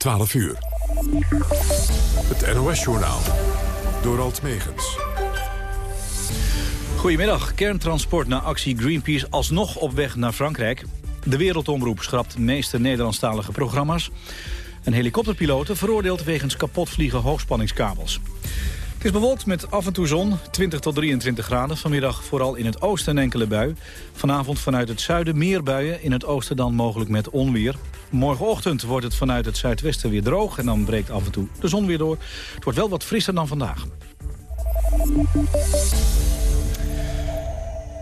12 uur. Het NOS-journaal. Door Alt Megens. Goedemiddag. Kerntransport naar actie Greenpeace alsnog op weg naar Frankrijk. De Wereldomroep schrapt meeste Nederlandstalige programma's. Een helikopterpiloten veroordeeld wegens kapotvliegen hoogspanningskabels. Het is bewolkt met af en toe zon, 20 tot 23 graden. Vanmiddag vooral in het oosten een enkele bui. Vanavond vanuit het zuiden meer buien, in het oosten dan mogelijk met onweer. Morgenochtend wordt het vanuit het zuidwesten weer droog... en dan breekt af en toe de zon weer door. Het wordt wel wat frisser dan vandaag.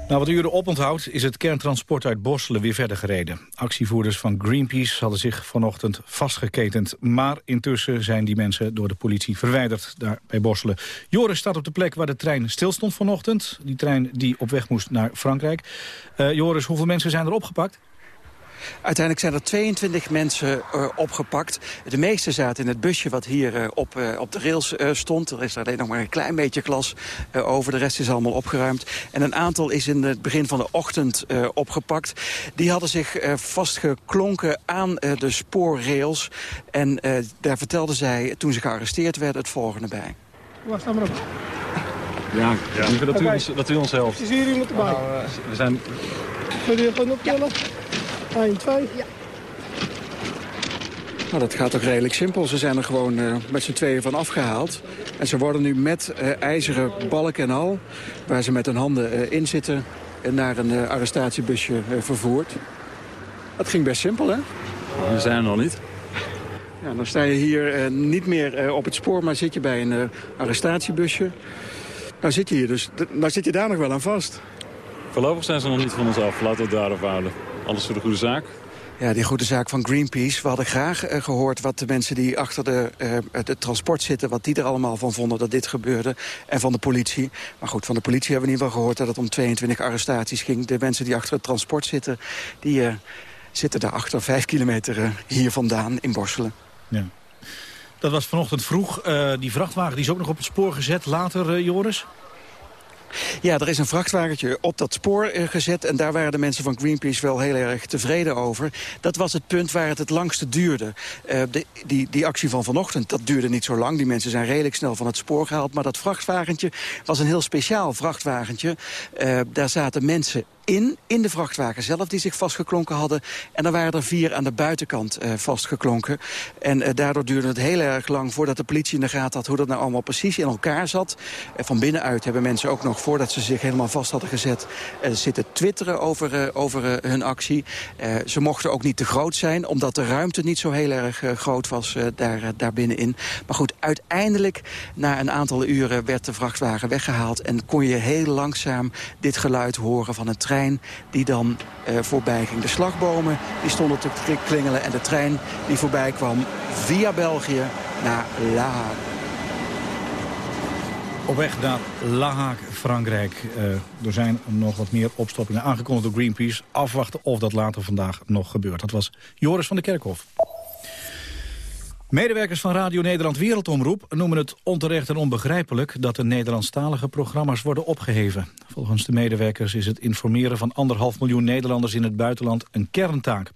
Na wat uren oponthoud is het kerntransport uit Borselen weer verder gereden. Actievoerders van Greenpeace hadden zich vanochtend vastgeketend. Maar intussen zijn die mensen door de politie verwijderd daar bij Borselen. Joris staat op de plek waar de trein stilstond vanochtend. Die trein die op weg moest naar Frankrijk. Uh, Joris, hoeveel mensen zijn er opgepakt? Uiteindelijk zijn er 22 mensen uh, opgepakt. De meeste zaten in het busje wat hier uh, op, uh, op de rails stond. Er is alleen nog maar een klein beetje glas over. De rest is allemaal opgeruimd. En een aantal is in het begin van de ochtend opgepakt. Die hadden zich vastgeklonken aan de spoorrails. En daar vertelden zij, toen ze gearresteerd werden, het volgende bij. Wacht, maar op. Ja, ja. Dat, u ons, dat u ons helpt. Is hier iemand erbij? Nou, we zijn... Wil je gewoon optillen? Ja. 1, 2. Ja. Nou, dat gaat toch redelijk simpel. Ze zijn er gewoon uh, met z'n tweeën van afgehaald. En ze worden nu met uh, ijzeren balk en al, waar ze met hun handen uh, in zitten, naar een arrestatiebusje vervoerd. Dat ging best simpel, hè? We zijn er nog niet. Ja, dan sta je hier niet meer op het spoor, maar zit je bij een arrestatiebusje. Nou zit je hier dus, nou zit je daar nog wel aan vast. Voorlopig zijn ze nog niet van ons af. Laten we het daarop houden. Alles voor de goede zaak. Ja, die goede zaak van Greenpeace. We hadden graag uh, gehoord wat de mensen die achter de, uh, het transport zitten... wat die er allemaal van vonden dat dit gebeurde. En van de politie. Maar goed, van de politie hebben we in ieder geval gehoord... dat het om 22 arrestaties ging. De mensen die achter het transport zitten... die uh, zitten daar achter vijf kilometer hier vandaan in Borselen. Ja. Dat was vanochtend vroeg. die vrachtwagen die is ook nog op het spoor gezet. Later, Joris? Ja, er is een vrachtwagentje op dat spoor uh, gezet... en daar waren de mensen van Greenpeace wel heel erg tevreden over. Dat was het punt waar het het langste duurde. Uh, de, die, die actie van vanochtend, dat duurde niet zo lang. Die mensen zijn redelijk snel van het spoor gehaald. Maar dat vrachtwagentje was een heel speciaal vrachtwagentje. Uh, daar zaten mensen in, in de vrachtwagen zelf, die zich vastgeklonken hadden. En er waren er vier aan de buitenkant uh, vastgeklonken. En uh, daardoor duurde het heel erg lang voordat de politie in de gaten had... hoe dat nou allemaal precies in elkaar zat. Van binnenuit hebben mensen ook nog, voordat ze zich helemaal vast hadden gezet... zitten twitteren over, over hun actie. ze mochten ook niet te groot zijn, omdat de ruimte niet zo heel erg groot was daar, daar binnenin. Maar goed, uiteindelijk, na een aantal uren, werd de vrachtwagen weggehaald... en kon je heel langzaam dit geluid horen van een trein die dan uh, voorbij ging. De slagbomen die stonden te klingelen en de trein die voorbij kwam via België naar La. Op weg naar La Frankrijk. Uh, er zijn nog wat meer opstoppingen aangekondigd door Greenpeace. Afwachten of dat later vandaag nog gebeurt. Dat was Joris van der Kerkhof. Medewerkers van Radio Nederland Wereldomroep noemen het onterecht en onbegrijpelijk dat de Nederlandstalige programma's worden opgeheven. Volgens de medewerkers is het informeren van anderhalf miljoen Nederlanders in het buitenland een kerntaak.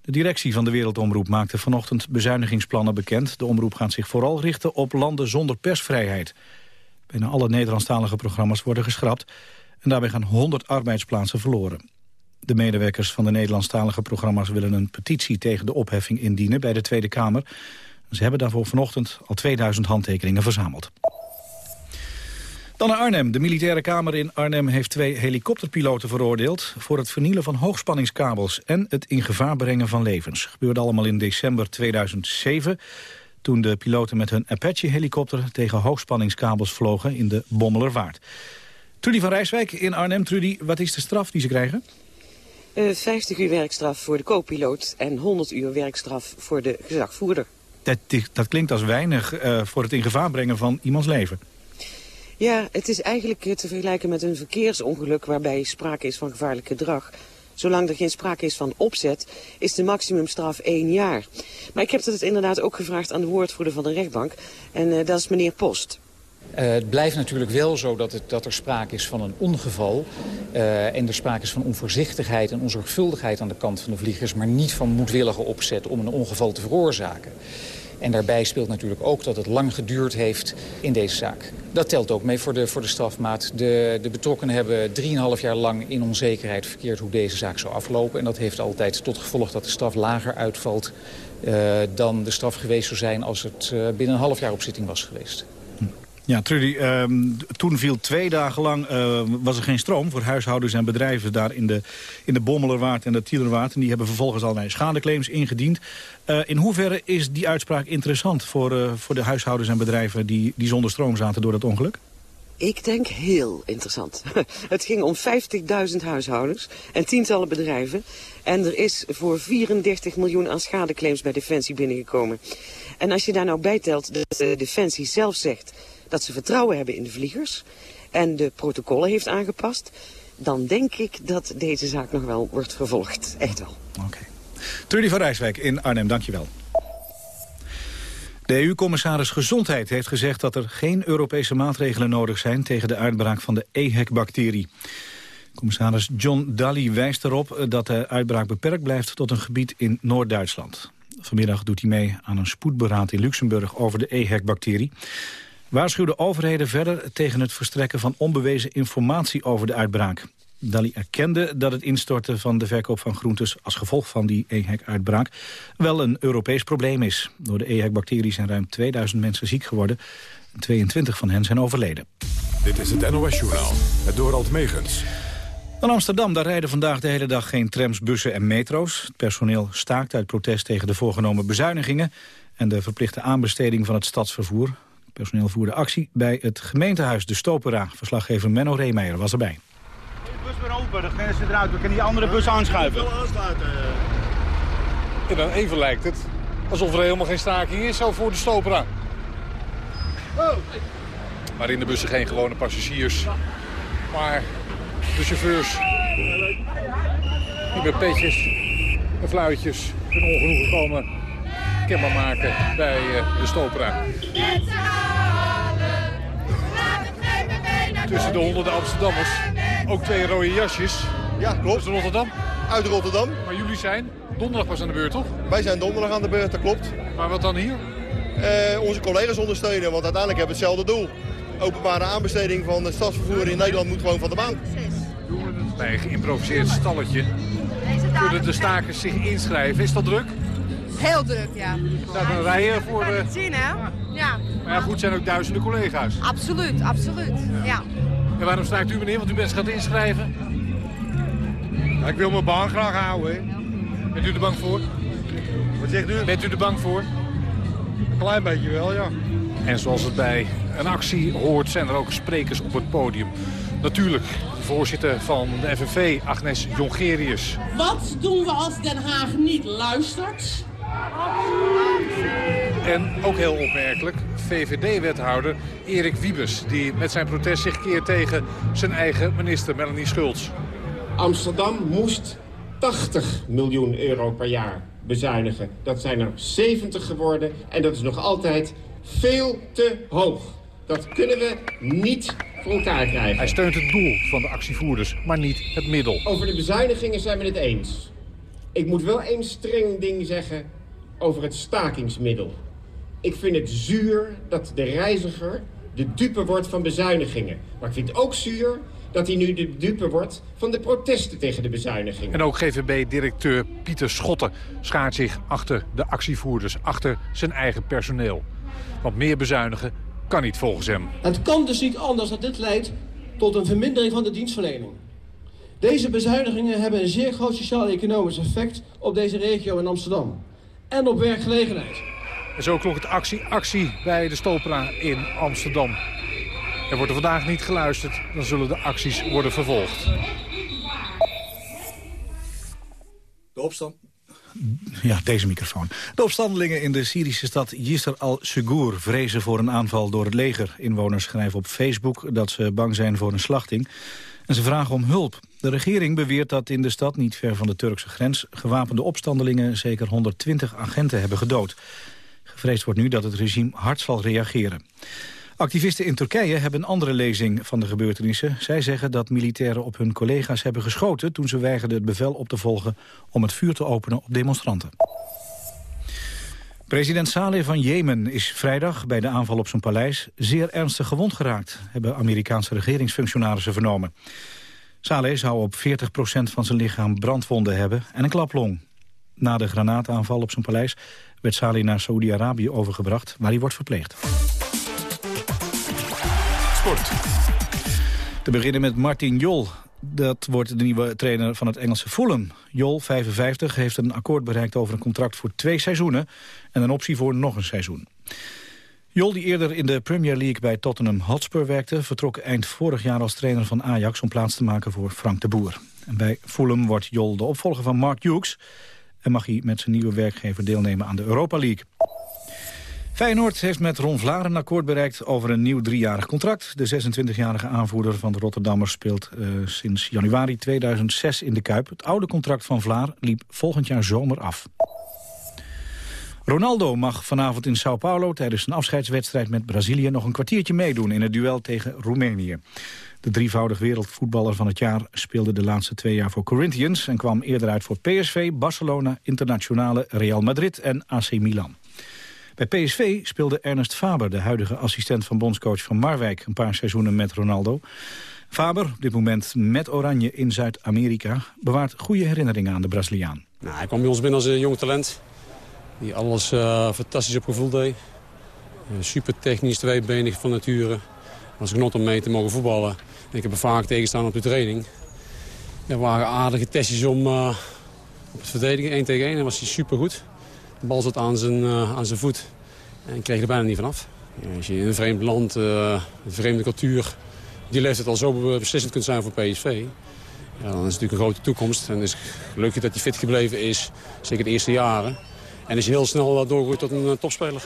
De directie van de Wereldomroep maakte vanochtend bezuinigingsplannen bekend. De omroep gaat zich vooral richten op landen zonder persvrijheid. Bijna alle Nederlandstalige programma's worden geschrapt en daarbij gaan 100 arbeidsplaatsen verloren. De medewerkers van de Nederlandstalige programma's willen een petitie tegen de opheffing indienen bij de Tweede Kamer. Ze hebben daarvoor vanochtend al 2000 handtekeningen verzameld. Dan naar Arnhem. De militaire kamer in Arnhem heeft twee helikopterpiloten veroordeeld... voor het vernielen van hoogspanningskabels en het in gevaar brengen van levens. Dat gebeurde allemaal in december 2007... toen de piloten met hun Apache-helikopter tegen hoogspanningskabels vlogen in de Bommelerwaard. Trudy van Rijswijk in Arnhem. Trudy, wat is de straf die ze krijgen? Uh, eh, 50 uur werkstraf voor de co-piloot en 100 uur werkstraf voor de gezagvoerder. Dat, dat klinkt als weinig uh, voor het in gevaar brengen van iemands leven. Ja, het is eigenlijk te vergelijken met een verkeersongeluk waarbij sprake is van gevaarlijk gedrag. Zolang er geen sprake is van opzet, is de maximumstraf één jaar. Maar ik heb het inderdaad ook gevraagd aan de woordvoerder van de rechtbank. En uh, dat is meneer Post. Uh, het blijft natuurlijk wel zo dat, dat er sprake is van een ongeval. Uh, en er sprake is van onvoorzichtigheid en onzorgvuldigheid aan de kant van de vliegers... maar niet van moedwillige opzet om een ongeval te veroorzaken. En daarbij speelt natuurlijk ook dat het lang geduurd heeft in deze zaak. Dat telt ook mee voor de, voor de strafmaat. De, de betrokkenen hebben 3,5 jaar lang in onzekerheid verkeerd hoe deze zaak zou aflopen. En dat heeft altijd tot gevolg dat de straf lager uitvalt uh, dan de straf geweest zou zijn als het binnen een half jaar op zitting was geweest. Ja, Trudy, um, toen viel twee dagen lang uh, was er geen stroom voor huishoudens en bedrijven daar in de, in de Bommelerwaard en de Tielerwaard. En die hebben vervolgens allerlei schadeclaims ingediend. Uh, in hoeverre is die uitspraak interessant voor, uh, voor de huishoudens en bedrijven die, die zonder stroom zaten door dat ongeluk? Ik denk heel interessant. Het ging om 50.000 huishoudens en tientallen bedrijven. En er is voor 34 miljoen aan schadeclaims bij Defensie binnengekomen. En als je daar nou bijtelt dat Defensie zelf zegt dat ze vertrouwen hebben in de vliegers en de protocollen heeft aangepast, dan denk ik dat deze zaak nog wel wordt vervolgd. Echt wel. Oké. Trudy van Rijswijk in Arnhem, dankjewel. De EU-commissaris Gezondheid heeft gezegd dat er geen Europese maatregelen nodig zijn tegen de uitbraak van de EHEC-bacterie. Commissaris John Daly wijst erop dat de uitbraak beperkt blijft tot een gebied in Noord-Duitsland. Vanmiddag doet hij mee aan een spoedberaad in Luxemburg over de EHEC-bacterie waarschuwde overheden verder tegen het verstrekken van onbewezen informatie over de uitbraak. Dali erkende dat het instorten van de verkoop van groentes als gevolg van die EHEC-uitbraak wel een Europees probleem is. Door de EHEC-bacterie zijn ruim 2000 mensen ziek geworden. 22 van hen zijn overleden. Dit is het NOS-journaal, het Dorald Megens. In Amsterdam daar rijden vandaag de hele dag geen trams, bussen en metro's. Het personeel staakt uit protest tegen de voorgenomen bezuinigingen... en de verplichte aanbesteding van het stadsvervoer. Personeel voerde actie bij het gemeentehuis De Stopera. Verslaggever Menno Reemeijer was erbij. De bus weer open, dan gaan ze eruit. We kunnen die andere bus aanschuiven. En dan even lijkt het alsof er helemaal geen staking is zo voor De Stopera. Maar in de bussen geen gewone passagiers, maar de chauffeurs. Die met petjes en fluitjes hun ongenoegen komen kenbaar maken bij uh, de Stopera. Tussen de honderden Amsterdammers ook twee rode jasjes. Ja, klopt. Uit Rotterdam? Uit Rotterdam. Maar jullie zijn donderdag pas aan de beurt, toch? Wij zijn donderdag aan de beurt, dat klopt. Maar wat dan hier? Uh, onze collega's ondersteunen, want uiteindelijk hebben we hetzelfde doel. Openbare aanbesteding van het stadsvervoer in Nederland moet gewoon van de baan. Bij een geïmproviseerd stalletje kunnen de stakers zich inschrijven. Is dat druk? Heel druk, ja. Staat een rijen voor de... zien, hè? Ja. Maar ja, goed, zijn ook duizenden collega's. Absoluut, absoluut, ja. En waarom staat u, meneer? Want u bent gaat inschrijven. Ja, ik wil mijn baan graag houden, hè. Bent u er bang voor? Wat zegt u? Bent u er bang voor? Een klein beetje wel, ja. En zoals het bij een actie hoort, zijn er ook sprekers op het podium. Natuurlijk de voorzitter van de FNV, Agnes Jongerius. Wat doen we als Den Haag niet luistert? En ook heel opmerkelijk, VVD-wethouder Erik Wiebes... die met zijn protest zich keert tegen zijn eigen minister Melanie Schultz. Amsterdam moest 80 miljoen euro per jaar bezuinigen. Dat zijn er 70 geworden en dat is nog altijd veel te hoog. Dat kunnen we niet voor elkaar krijgen. Hij steunt het doel van de actievoerders, maar niet het middel. Over de bezuinigingen zijn we het eens. Ik moet wel één streng ding zeggen over het stakingsmiddel. Ik vind het zuur dat de reiziger de dupe wordt van bezuinigingen. Maar ik vind het ook zuur dat hij nu de dupe wordt van de protesten tegen de bezuinigingen. En ook GVB-directeur Pieter Schotten schaart zich achter de actievoerders, achter zijn eigen personeel. Want meer bezuinigen kan niet volgens hem. Het kan dus niet anders dat dit leidt tot een vermindering van de dienstverlening. Deze bezuinigingen hebben een zeer groot sociaal-economisch effect op deze regio in Amsterdam. En op werkgelegenheid. En zo klonk het actie, actie bij de Stopera in Amsterdam. Er wordt er vandaag niet geluisterd, dan zullen de acties worden vervolgd. De opstand... Ja, deze microfoon. De opstandelingen in de Syrische stad Yisr al-Sugur vrezen voor een aanval door het leger. Inwoners schrijven op Facebook dat ze bang zijn voor een slachting. En ze vragen om hulp. De regering beweert dat in de stad, niet ver van de Turkse grens... gewapende opstandelingen zeker 120 agenten hebben gedood. Gevreesd wordt nu dat het regime hard zal reageren. Activisten in Turkije hebben een andere lezing van de gebeurtenissen. Zij zeggen dat militairen op hun collega's hebben geschoten... toen ze weigerden het bevel op te volgen om het vuur te openen op demonstranten. President Saleh van Jemen is vrijdag bij de aanval op zijn paleis zeer ernstig gewond geraakt, hebben Amerikaanse regeringsfunctionarissen vernomen. Saleh zou op 40% van zijn lichaam brandwonden hebben en een klaplong. Na de granaataanval op zijn paleis werd Saleh naar Saoedi-Arabië overgebracht, waar hij wordt verpleegd. Sport. Te beginnen met Martin Jol. Dat wordt de nieuwe trainer van het Engelse Fulham. Jol, 55, heeft een akkoord bereikt over een contract voor twee seizoenen... en een optie voor nog een seizoen. Jol, die eerder in de Premier League bij Tottenham Hotspur werkte... vertrok eind vorig jaar als trainer van Ajax om plaats te maken voor Frank de Boer. En bij Fulham wordt Jol de opvolger van Mark Hughes... en mag hij met zijn nieuwe werkgever deelnemen aan de Europa League. Feyenoord heeft met Ron Vlaar een akkoord bereikt over een nieuw driejarig contract. De 26-jarige aanvoerder van de Rotterdammers speelt uh, sinds januari 2006 in de Kuip. Het oude contract van Vlaar liep volgend jaar zomer af. Ronaldo mag vanavond in Sao Paulo tijdens een afscheidswedstrijd met Brazilië nog een kwartiertje meedoen in het duel tegen Roemenië. De drievoudig wereldvoetballer van het jaar speelde de laatste twee jaar voor Corinthians... en kwam eerder uit voor PSV, Barcelona, Internationale, Real Madrid en AC Milan. Bij PSV speelde Ernest Faber, de huidige assistent van bondscoach van Marwijk... een paar seizoenen met Ronaldo. Faber, op dit moment met Oranje in Zuid-Amerika... bewaart goede herinneringen aan de Braziliaan. Nou, hij kwam bij ons binnen als een jong talent. Die alles uh, fantastisch op gevoel deed. Super technisch, tweebenig van nature. Was genot om mee te mogen voetballen. Ik heb er vaak tegenstaan op de training. Er waren aardige testjes om uh, op het verdedigen, 1 tegen 1. En was hij super goed. De bal zat aan zijn, uh, aan zijn voet en kreeg er bijna niet vanaf. Als je in een vreemd land, uh, een vreemde cultuur, die leeftijd al zo beslissend kunt zijn voor PSV... Ja, dan is het natuurlijk een grote toekomst. En het is gelukkig dat hij fit gebleven is, zeker de eerste jaren. En is heel snel doorgegroeid tot een topspeler.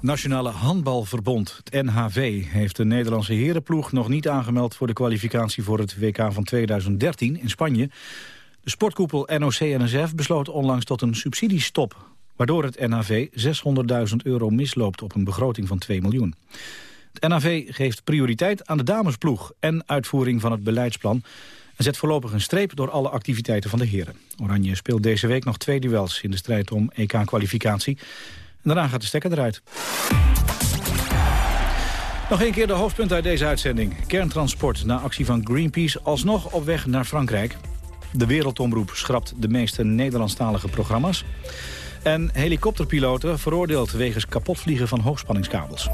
Nationale Handbalverbond, het NHV, heeft de Nederlandse herenploeg nog niet aangemeld voor de kwalificatie voor het WK van 2013 in Spanje. De sportkoepel NOC-NSF besloot onlangs tot een subsidiestop... waardoor het NHV 600.000 euro misloopt op een begroting van 2 miljoen. Het NHV geeft prioriteit aan de damesploeg en uitvoering van het beleidsplan... en zet voorlopig een streep door alle activiteiten van de heren. Oranje speelt deze week nog twee duels in de strijd om EK-kwalificatie. Daarna gaat de stekker eruit. Nog een keer de hoofdpunt uit deze uitzending. Kerntransport na actie van Greenpeace alsnog op weg naar Frankrijk. De Wereldomroep schrapt de meeste Nederlandstalige programma's. En helikopterpiloten veroordeeld wegens kapotvliegen van hoogspanningskabels.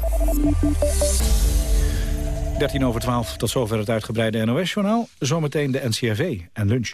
13 over 12, tot zover het uitgebreide NOS-journaal. Zometeen de NCRV en lunch.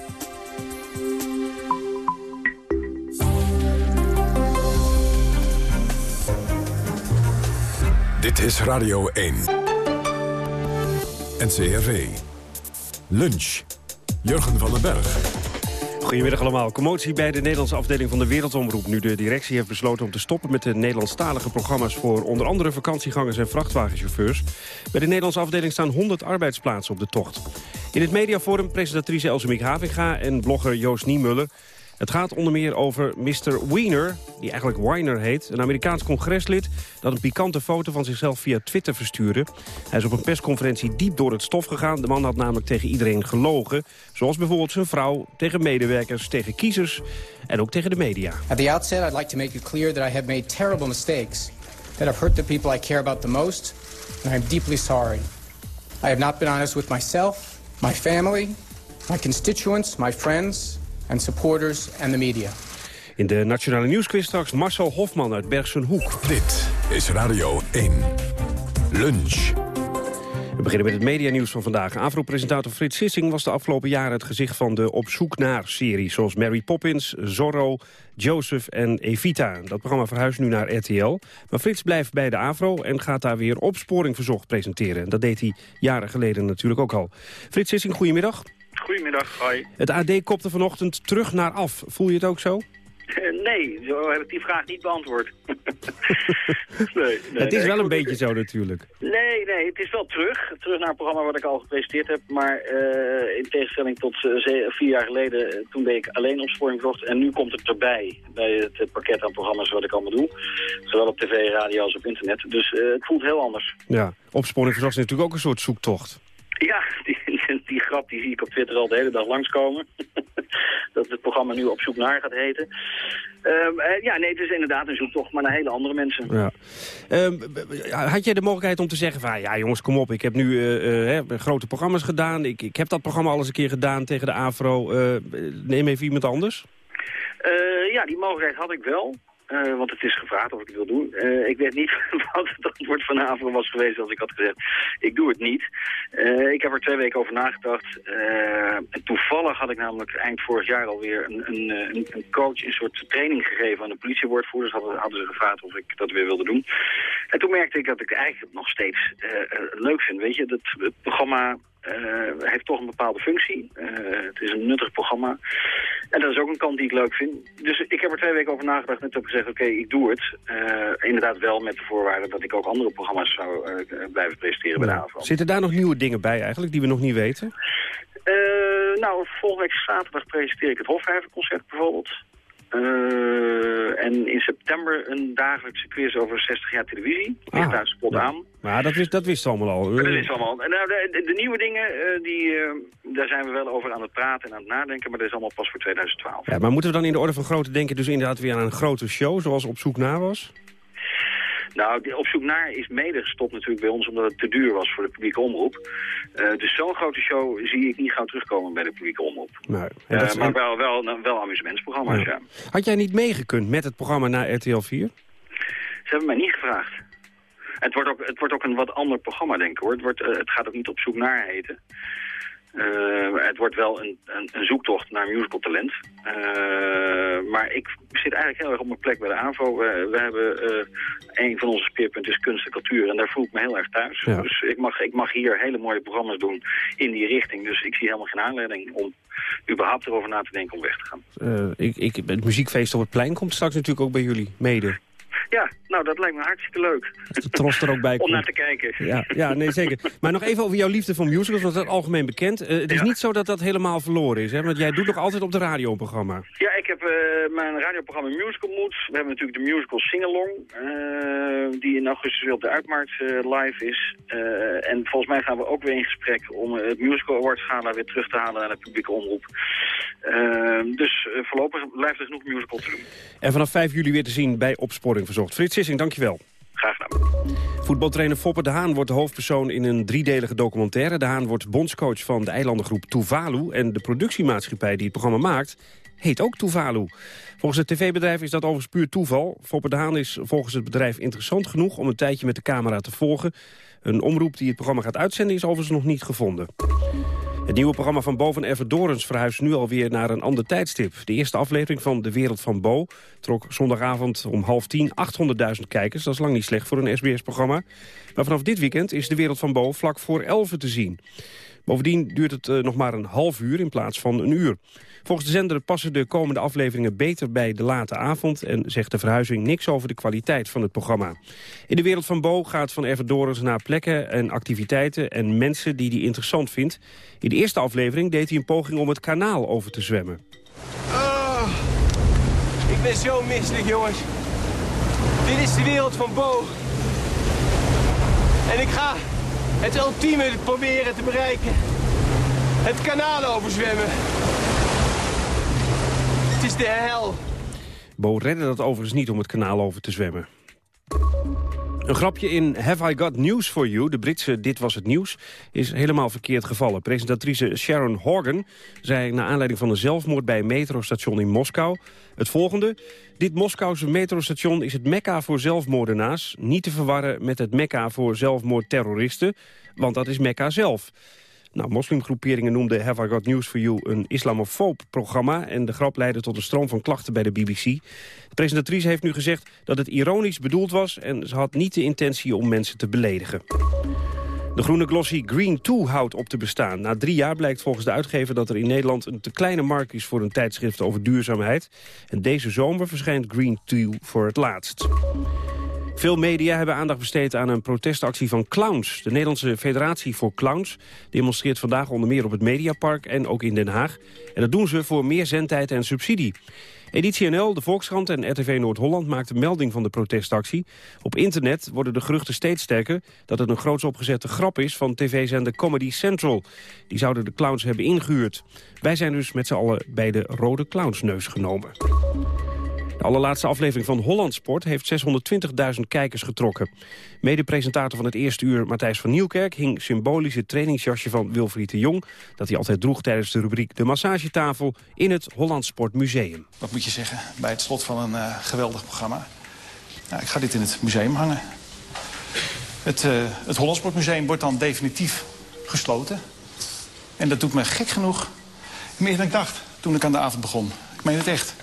Dit is Radio 1. NCRV. Lunch. Jurgen van den Berg. Goedemiddag allemaal. Commotie bij de Nederlandse afdeling van de Wereldomroep. Nu de directie heeft besloten om te stoppen met de Nederlandstalige programma's... voor onder andere vakantiegangers en vrachtwagenchauffeurs. Bij de Nederlandse afdeling staan 100 arbeidsplaatsen op de tocht. In het mediaforum presentatrice Elsemiek Havinga en blogger Joost Niemuller... Het gaat onder meer over Mr. Wiener, die eigenlijk Weiner heet. Een Amerikaans congreslid dat een pikante foto van zichzelf via Twitter verstuurde. Hij is op een persconferentie diep door het stof gegaan. De man had namelijk tegen iedereen gelogen. Zoals bijvoorbeeld zijn vrouw, tegen medewerkers, tegen kiezers en ook tegen de media. At the outset, I'd like to make it clear that I have made terrible mistakes. That have hurt the people I care about the most. And I am deeply sorry. I have not been honest with myself, my family, my constituents, my friends and supporters and the media. In de Nationale Nieuwsquiz straks Marcel Hofman uit Bergsenhoek. Dit is Radio 1. Lunch. We beginnen met het medianieuws van vandaag. Afro-presentator Frits Sissing was de afgelopen jaren het gezicht van de Op zoek naar-serie... zoals Mary Poppins, Zorro, Joseph en Evita. Dat programma verhuist nu naar RTL. Maar Frits blijft bij de Afro en gaat daar weer Opsporing Verzocht presenteren. Dat deed hij jaren geleden natuurlijk ook al. Frits Sissing, goedemiddag. Goedemiddag, hoi. Het AD kopte vanochtend terug naar af. Voel je het ook zo? Eh, nee, zo heb ik die vraag niet beantwoord. nee, nee, het is nee, wel een beetje zo natuurlijk. Nee, nee, het is wel terug. Terug naar een programma wat ik al gepresenteerd heb. Maar eh, in tegenstelling tot eh, vier jaar geleden, toen deed ik alleen opsporing verzocht. En nu komt het erbij, bij het pakket aan programma's wat ik allemaal doe. Zowel op tv, radio als op internet. Dus het voelt heel anders. Ja, opsporing verzocht is natuurlijk ook een soort zoektocht. Ja, die, die, grap die zie ik op Twitter al de hele dag langskomen. dat het programma nu op zoek naar gaat heten. Ehm, eh, ja, nee, het is inderdaad een zoektocht, maar naar hele andere mensen. Ja. Ehm, b- had jij de mogelijkheid om te zeggen van... ja jongens, kom op, ik heb nu eh, eh, hè, grote programma's gedaan. Ik, ik heb dat programma al eens een keer gedaan tegen de AVRO. Eh, neem even iemand anders. Ja, die mogelijkheid had ik wel. Eh, want het is gevraagd of ik het wil doen. Eh, ik weet niet wat het antwoord van AVRO was geweest als ik had gezegd, ik doe het niet. Eh, ik heb er twee weken over nagedacht. En toevallig had ik namelijk eind vorig jaar alweer een, een, een, coach een soort training gegeven aan de politiewoordvoerders. Hadden, ze gevraagd of ik dat weer wilde doen. En toen merkte ik dat ik eigenlijk nog steeds leuk vind. Weet je, dat, het programma eh, heeft toch een bepaalde functie. Eh, het is een nuttig programma. En dat is ook een kant die ik leuk vind. Dus ik heb er twee weken over nagedacht en toen heb ik gezegd, oké, ik doe het. Eh, inderdaad wel met de voorwaarde dat ik ook andere programma's zou blijven presenteren bij de AVRO. Zitten daar nog nieuwe dingen bij eigenlijk, die we nog niet weten? Nou, volgende week zaterdag presenteer ik het Hofvijverconcert bijvoorbeeld. Eh, en in september een dagelijkse quiz over 60 jaar televisie. Ligt daar spot aan. Maar dat, wist, dat wisten we allemaal al. Maar dat allemaal. En Nou, de, de, de nieuwe dingen, eh, die, eh, daar zijn we wel over aan het praten en aan het nadenken, maar dat is allemaal pas voor 2012. Ja, maar moeten we dan in de orde van grootte denken... dus inderdaad weer aan een grote show, zoals Op zoek naar was? Nou, op zoek naar is mede gestopt natuurlijk bij ons omdat het te duur was voor de publieke omroep. Eh, dus zo'n grote show zie ik niet gauw terugkomen bij de publieke omroep. Nee. Eh, is- maar wel, wel, nou, wel amusementsprogramma's, ja. Had jij niet meegekund met het programma naar RTL 4? Ze hebben mij niet gevraagd. Het wordt ook, het wordt ook een wat ander programma, denk ik hoor. Het, wordt, eh, het gaat ook niet op zoek naar heten. Eh, het wordt wel een, een, een zoektocht naar musical talent. Eh, maar ik zit eigenlijk heel erg op mijn plek bij de AVO. We, we hebben eh, een van onze speerpunten is kunst en cultuur. En daar voel ik me heel erg thuis. Ja. Dus ik mag, ik mag hier hele mooie programma's doen in die richting. Dus ik zie helemaal geen aanleiding om überhaupt erover na te denken om weg te gaan. Ik, ik, het muziekfeest op het plein komt straks natuurlijk ook bij jullie mede. Ja, nou dat lijkt me hartstikke leuk. De er ook bij Om komt. naar te kijken. Ja, ja, nee, zeker. Maar nog even over jouw liefde voor musicals, want dat is algemeen bekend. Eh, het is niet zo dat dat helemaal verloren is, hè? Want jij doet nog altijd op de radio een programma. Ja, ik heb eh, mijn radioprogramma Musical Mood. We hebben natuurlijk de musical Singalong, eh die in augustus weer op de Uitmarkt live is. En volgens mij gaan we ook weer in gesprek om het Musical Awards Gala weer terug te halen naar de publieke omroep. Dus voorlopig blijft er genoeg musical te doen. En vanaf 5 juli weer te zien bij Opsporing Verzocht. Frits Sissing, dankjewel. Graag gedaan. Voetbaltrainer Foppe de Haan wordt de hoofdpersoon in een driedelige documentaire. De Haan wordt bondscoach van de eilandengroep Tuvalu. En de productiemaatschappij die het programma maakt, heet ook Tuvalu. Volgens het tv-bedrijf is dat overigens puur toeval. Foppe de Haan is volgens het bedrijf interessant genoeg om een tijdje met de camera te volgen. Een omroep die het programma gaat uitzenden is overigens nog niet gevonden. Het nieuwe programma van Bo van Everdorens verhuist nu alweer naar een ander tijdstip. De eerste aflevering van De Wereld van Bo trok zondagavond om half tien 800.000 kijkers. Dat is lang niet slecht voor een SBS-programma. Maar vanaf dit weekend is De Wereld van Bo vlak voor 11 te zien. Bovendien duurt het eh, nog maar een half uur in plaats van een uur. Volgens de zender passen de komende afleveringen beter bij de late avond... en zegt de verhuizing niks over de kwaliteit van het programma. In de wereld van Bo gaat Van Everdorens naar plekken en activiteiten... en mensen die hij interessant vindt. In de eerste aflevering deed hij een poging om het kanaal over te zwemmen. Oh, ik ben zo misselijk, jongens. Dit is de wereld van Bo. En ik ga het ultieme proberen te bereiken. Het kanaal overzwemmen. Is de hel. Bo redde dat overigens niet om het kanaal over te zwemmen. Een grapje in Have I Got News For You, de Britse Dit Was Het Nieuws, is helemaal verkeerd gevallen. Presentatrice Sharon Horgan zei na aanleiding van een zelfmoord bij een metrostation in Moskou het volgende. Dit Moskouse metrostation is het mekka voor zelfmoordenaars, niet te verwarren met het mekka voor zelfmoordterroristen, want dat is Mekka zelf. Nou, moslimgroeperingen noemden Have I Got News For You een islamofoob programma... en de grap leidde tot een stroom van klachten bij de BBC. De presentatrice heeft nu gezegd dat het ironisch bedoeld was... en ze had niet de intentie om mensen te beledigen. De groene glossy Green 2 houdt op te bestaan. Na drie jaar blijkt volgens de uitgever dat er in Nederland een te kleine markt is voor een tijdschrift over duurzaamheid. En deze zomer verschijnt Green 2 voor het laatst. Veel media hebben aandacht besteed aan een protestactie van clowns. De Nederlandse Federatie voor Clowns demonstreert vandaag onder meer op het Mediapark en ook in Den Haag. En dat doen ze voor meer zendtijd en subsidie. Editie NL, de Volkskrant en RTV Noord-Holland maakten melding van de protestactie. Op internet worden de geruchten steeds sterker dat het een groots opgezette grap is van tv-zender Comedy Central. Die zouden de clowns hebben ingehuurd. Wij zijn dus met z'n allen bij de rode clownsneus genomen. De allerlaatste aflevering van Holland Sport heeft 620.000 kijkers getrokken. Mede-presentator van het eerste uur, Matthijs van Nieuwkerk... hing symbolisch het trainingsjasje van Wilfried de Jong... dat hij altijd droeg tijdens de rubriek De Massagetafel... in het Holland Sport Museum. Wat moet je zeggen bij het slot van een uh, geweldig programma? Nou, ik ga dit in het museum hangen. Het, uh, het Holland Sport Museum wordt dan definitief gesloten. En dat doet me gek genoeg meer dan ik dacht toen ik aan de avond begon. Ik meen het echt.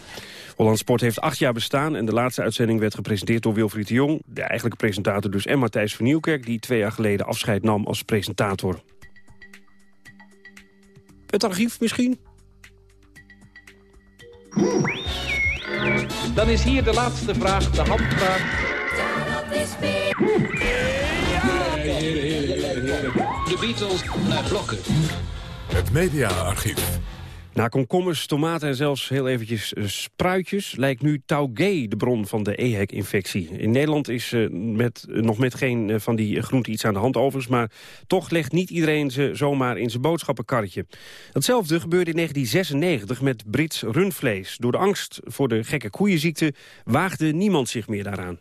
Holland Sport heeft acht jaar bestaan en de laatste uitzending werd gepresenteerd door Wilfried de Jong. De eigenlijke presentator dus en Matthijs van Nieuwkerk die twee jaar geleden afscheid nam als presentator. Het archief misschien? Dan is hier de laatste vraag, de handvraag. De Beatles naar blokken. Het mediaarchief. Na komkommers, tomaten en zelfs heel eventjes uh, spruitjes... lijkt nu taugé de bron van de EHEC-infectie. In Nederland is uh, met, uh, nog met geen van die groenten iets aan de hand overigens... maar toch legt niet iedereen ze zomaar in zijn boodschappenkarretje. Hetzelfde gebeurde in 1996 met Brits rundvlees. Door de angst voor de gekke koeienziekte waagde niemand zich meer daaraan.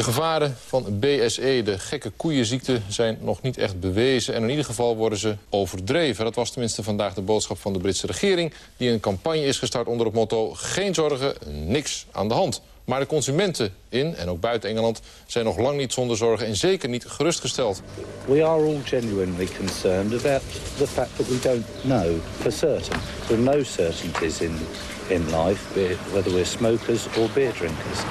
De gevaren van BSE, de gekke koeienziekte, zijn nog niet echt bewezen. En in ieder geval worden ze overdreven. Dat was tenminste vandaag de boodschap van de Britse regering... die een campagne is gestart onder het motto... geen zorgen, niks aan de hand. Maar de consumenten in en ook buiten Engeland zijn nog lang niet zonder zorgen... en zeker niet gerustgesteld. We are all genuinely concerned about the fact that we don't know for certain. There are no certainties in, in life, whether we're smokers or beer drinkers.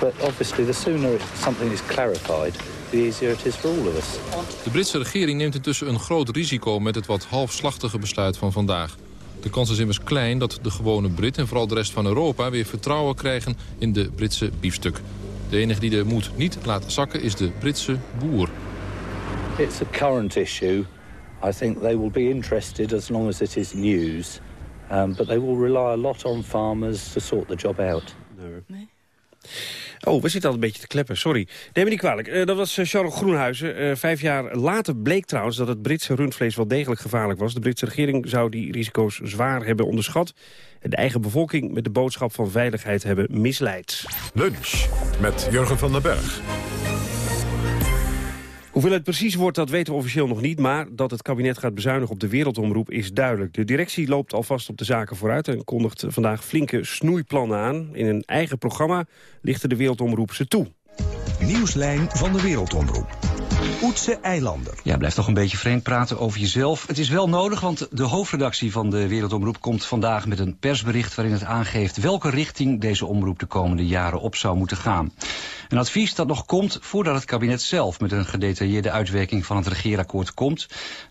But obviously, the sooner something is clarified, the easier it is for all of us. De Britse regering neemt intussen een groot risico met het wat halfslachtige besluit van vandaag. De kans is immers klein dat de gewone Brit en vooral de rest van Europa weer vertrouwen krijgen in de Britse biefstuk. De enige die de moed niet laat zakken is de Britse boer. It's a current issue. I think they will be interested as long as it is news. Um, but they will rely a lot on farmers to sort the job out. Nee. Oh, we zitten al een beetje te kleppen, sorry. Neem me niet kwalijk. Uh, dat was uh, Charles Groenhuizen. Uh, vijf jaar later bleek trouwens dat het Britse rundvlees wel degelijk gevaarlijk was. De Britse regering zou die risico's zwaar hebben onderschat. En de eigen bevolking met de boodschap van veiligheid hebben misleid. Lunch met Jurgen van den Berg. Hoeveel het precies wordt, dat weten we officieel nog niet... maar dat het kabinet gaat bezuinigen op de wereldomroep is duidelijk. De directie loopt alvast op de zaken vooruit... en kondigt vandaag flinke snoeiplannen aan. In een eigen programma lichten de wereldomroep ze toe. Nieuwslijn van de Wereldomroep. Oetse Eilander. Ja, blijft toch een beetje vreemd praten over jezelf. Het is wel nodig, want de hoofdredactie van de Wereldomroep... komt vandaag met een persbericht waarin het aangeeft... welke richting deze omroep de komende jaren op zou moeten gaan. Een advies dat nog komt voordat het kabinet zelf... met een gedetailleerde uitwerking van het regeerakkoord komt.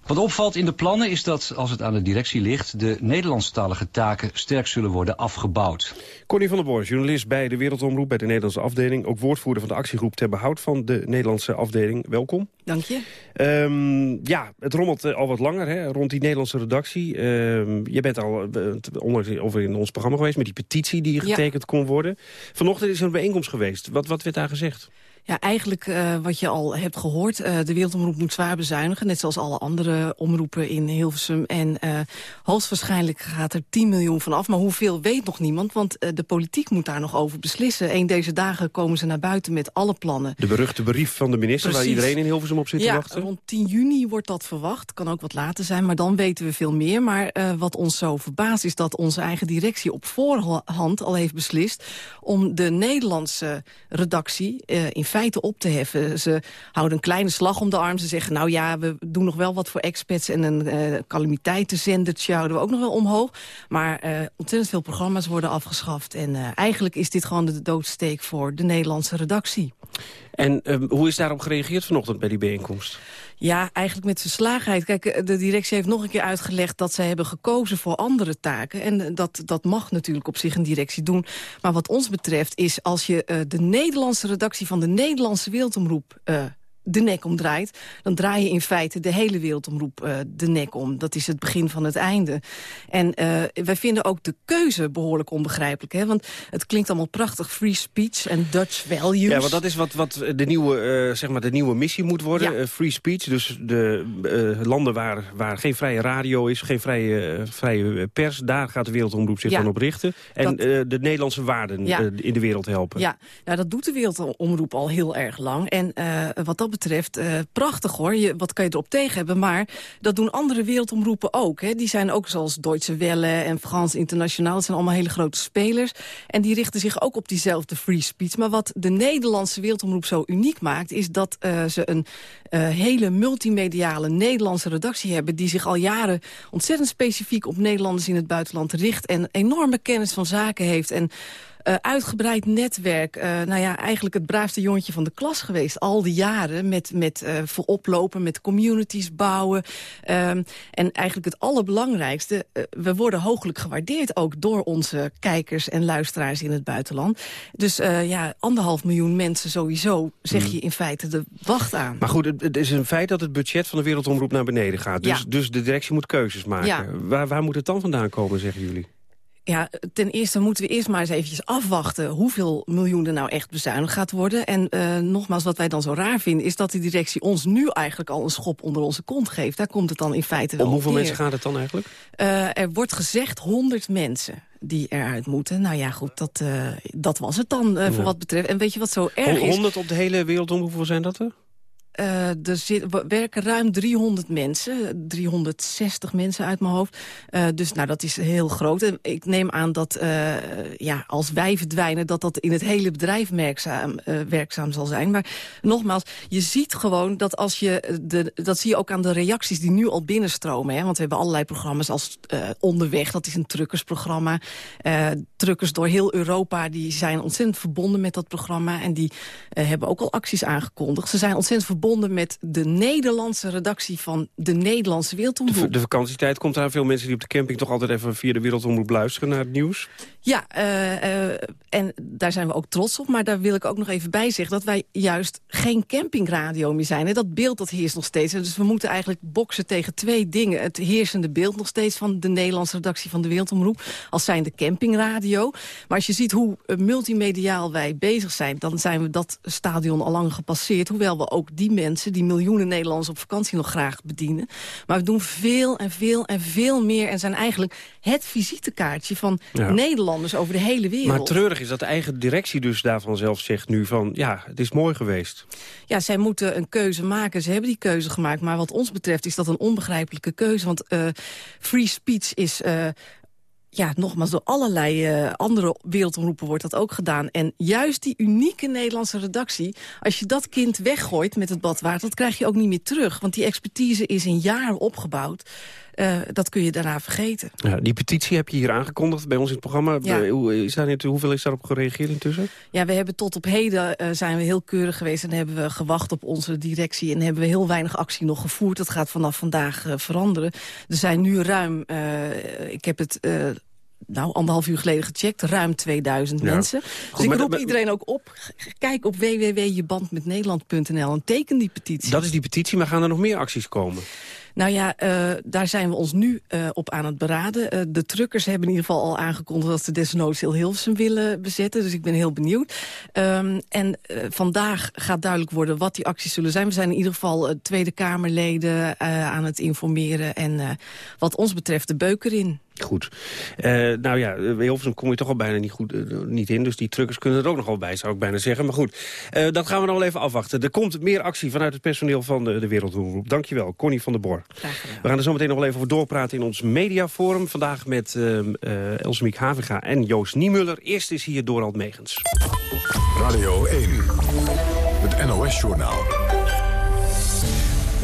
Wat opvalt in de plannen is dat, als het aan de directie ligt... de Nederlandstalige taken sterk zullen worden afgebouwd. Connie van der Boer, journalist bij de Wereldomroep... bij de Nederlandse afdeling. Ook woordvoerder van de actiegroep ter behoud van de Nederlandse afdeling. Welkom. Dank je. Um, ja, het rommelt uh, al wat langer hè, rond die Nederlandse redactie. Um, je bent al uh, onlangs over in ons programma geweest... met die petitie die getekend ja. kon worden. Vanochtend is er een bijeenkomst geweest. Wat, wat werd daar gezegd? Ja, eigenlijk uh, wat je al hebt gehoord. Uh, de Wereldomroep moet zwaar bezuinigen. Net zoals alle andere omroepen in Hilversum. En uh, hoogstwaarschijnlijk gaat er 10 miljoen vanaf. Maar hoeveel weet nog niemand. Want de politiek moet daar nog over beslissen. Eén deze dagen komen ze naar buiten met alle plannen. De beruchte brief van de minister Precies. waar iedereen in Hilversum op zit ja, te wachten? rond 10 juni wordt dat verwacht. Kan ook wat later zijn, maar dan weten we veel meer. Maar wat ons zo verbaast is dat onze eigen directie op voorhand al heeft beslist... om de Nederlandse redactie in feite op te heffen. Ze houden een kleine slag om de arm. Ze zeggen, nou ja, we doen nog wel wat voor expats... en een uh, calamiteitenzendertje houden we ook nog wel omhoog. Maar uh, ontzettend veel programma's worden afgeschaft. En uh, eigenlijk is dit gewoon de doodsteek voor de Nederlandse redactie. En hoe is daarop gereageerd vanochtend bij die bijeenkomst? Ja, eigenlijk met verslagenheid. Kijk, de directie heeft nog een keer uitgelegd dat zij hebben gekozen voor andere taken. En dat, dat mag natuurlijk op zich een directie doen. Maar wat ons betreft is als je uh, de Nederlandse redactie van de Nederlandse Wereldomroep... de nek omdraait, dan draai je in feite de hele wereldomroep uh, de nek om. Dat is het begin van het einde. En uh, wij vinden ook de keuze behoorlijk onbegrijpelijk. Hè? Want het klinkt allemaal prachtig, free speech en Dutch values. Ja, want dat is wat, wat de, nieuwe, uh, zeg maar de nieuwe missie moet worden. Ja. free speech, dus de landen waar, waar geen vrije radio is, geen vrije, vrije pers... daar gaat de wereldomroep zich ja. dan op richten. En dat, de Nederlandse waarden ja. in de wereld helpen. Ja, nou, dat doet de wereldomroep al heel erg lang. En wat dat betreft uh, prachtig hoor. Je, wat kan je erop tegen hebben? Maar dat doen andere wereldomroepen ook. Hè. Die zijn ook zoals Deutsche Welle en Frans Internationaal. Dat zijn allemaal hele grote spelers. En die richten zich ook op diezelfde free speech. Maar wat de Nederlandse wereldomroep zo uniek maakt... is dat uh, ze een uh, hele multimediale Nederlandse redactie hebben... die zich al jaren ontzettend specifiek op Nederlanders in het buitenland richt... en enorme kennis van zaken heeft... en Uh, uitgebreid netwerk. Uh, nou ja, eigenlijk het braafste jongetje van de klas geweest. Al die jaren met, met uh, vooroplopen, met communities bouwen. Um, en eigenlijk het allerbelangrijkste, we worden hooglijk gewaardeerd ook door onze kijkers en luisteraars in het buitenland. Dus ja, anderhalf miljoen mensen sowieso zeg je in feite de wacht aan. Maar goed, het, het, is een feit dat het budget van de Wereldomroep naar beneden gaat. Dus, ja. dus de directie moet keuzes maken. Ja. Waar, waar moet het dan vandaan komen, zeggen jullie? Ja, ten eerste moeten we eerst maar eens eventjes afwachten... hoeveel miljoen er nou echt bezuinigd gaat worden. En uh, nogmaals, wat wij dan zo raar vinden... is dat de directie ons nu eigenlijk al een schop onder onze kont geeft. Daar komt het dan in feite wel Om hoeveel mensen gaat het dan eigenlijk? Uh, er wordt gezegd 100 mensen die eruit moeten. Nou ja, goed, dat, uh, dat was het dan ja. voor wat betreft. En weet je wat zo erg is? 100 op de hele wereld, hoeveel zijn dat er? Uh, er werken ruim 300 mensen, 360 mensen uit mijn hoofd. Uh, dus nou, dat is heel groot. Ik neem aan dat uh, ja, als wij verdwijnen... dat dat in het hele bedrijf werkzaam, werkzaam zal zijn. Maar nogmaals, je ziet gewoon dat als je... De, dat zie je ook aan de reacties die nu al binnenstromen. Hè? Want we hebben allerlei programma's als Onderweg. Dat is een truckersprogramma. truckers door heel Europa die zijn ontzettend verbonden met dat programma. En die hebben ook al acties aangekondigd. Ze zijn ontzettend verbonden verbonden met de Nederlandse redactie van de Nederlandse Wereldomroep. De, de vakantietijd komt aan veel mensen die op de camping toch altijd even via de Wereldomroep luisteren naar het nieuws? Ja, uh, uh, en daar zijn we ook trots op. Maar daar wil ik ook nog even bij zeggen dat wij juist geen campingradio meer zijn. En dat beeld dat heerst nog steeds. Dus we moeten eigenlijk boksen tegen twee dingen. Het heersende beeld nog steeds van de Nederlandse redactie van de Wereldomroep. Als zijn de campingradio. Maar als je ziet hoe multimediaal wij bezig zijn... dan zijn we dat stadion al lang gepasseerd. Hoewel we ook die mensen, die miljoenen Nederlanders op vakantie nog graag bedienen. Maar we doen veel en veel en veel meer. En zijn eigenlijk het visitekaartje van ja. Nederlanders over de hele wereld. Maar treurig is dat de eigen directie dus daarvan zelf zegt nu van... ja, het is mooi geweest. Ja, zij moeten een keuze maken. Ze hebben die keuze gemaakt. Maar wat ons betreft is dat een onbegrijpelijke keuze. Want uh, free speech is... Uh, ja, nogmaals, door allerlei uh, andere wereldomroepen wordt dat ook gedaan. En juist die unieke Nederlandse redactie... als je dat kind weggooit met het badwater, dat krijg je ook niet meer terug. Want die expertise is in jaren opgebouwd. Uh, dat kun je daarna vergeten. Ja, die petitie heb je hier aangekondigd bij ons in het programma. Ja. Hoe, is daar, hoeveel is daarop gereageerd intussen? Ja, we hebben tot op heden uh, zijn we heel keurig geweest... en hebben we gewacht op onze directie... en hebben we heel weinig actie nog gevoerd. Dat gaat vanaf vandaag uh, veranderen. Er zijn nu ruim, ik heb het nou, anderhalf uur geleden gecheckt. Ruim 2000 mensen. dus ik roep iedereen ook op. Kijk op www.jebandmetnederland.nl en teken die petitie. Dat is die petitie, maar gaan er nog meer acties komen? Nou ja, uh, daar zijn we ons nu uh, op aan het beraden. Uh, de truckers hebben in ieder geval al aangekondigd... dat ze desnoods heel Hilversum willen bezetten. Dus ik ben heel benieuwd. Um, en vandaag gaat duidelijk worden wat die acties zullen zijn. We zijn in ieder geval Tweede Kamerleden aan het informeren. En wat ons betreft de beuker in. Goed. Uh, nou ja, bij Hilversum kom je toch al bijna niet, goed, uh, niet in. Dus die truckers kunnen er ook nog wel bij, zou ik bijna zeggen. Maar goed, uh, dat gaan we nog wel even afwachten. Er komt meer actie vanuit het personeel van de, de Wereldroep. Dankjewel, Connie van der Bor. We gaan er zo meteen nog wel even over doorpraten in ons mediaforum. Vandaag met Elsemiek Haviga en Joost Niemuller. Eerst is hier Dorald Megens. Radio 1, het NOS-journaal.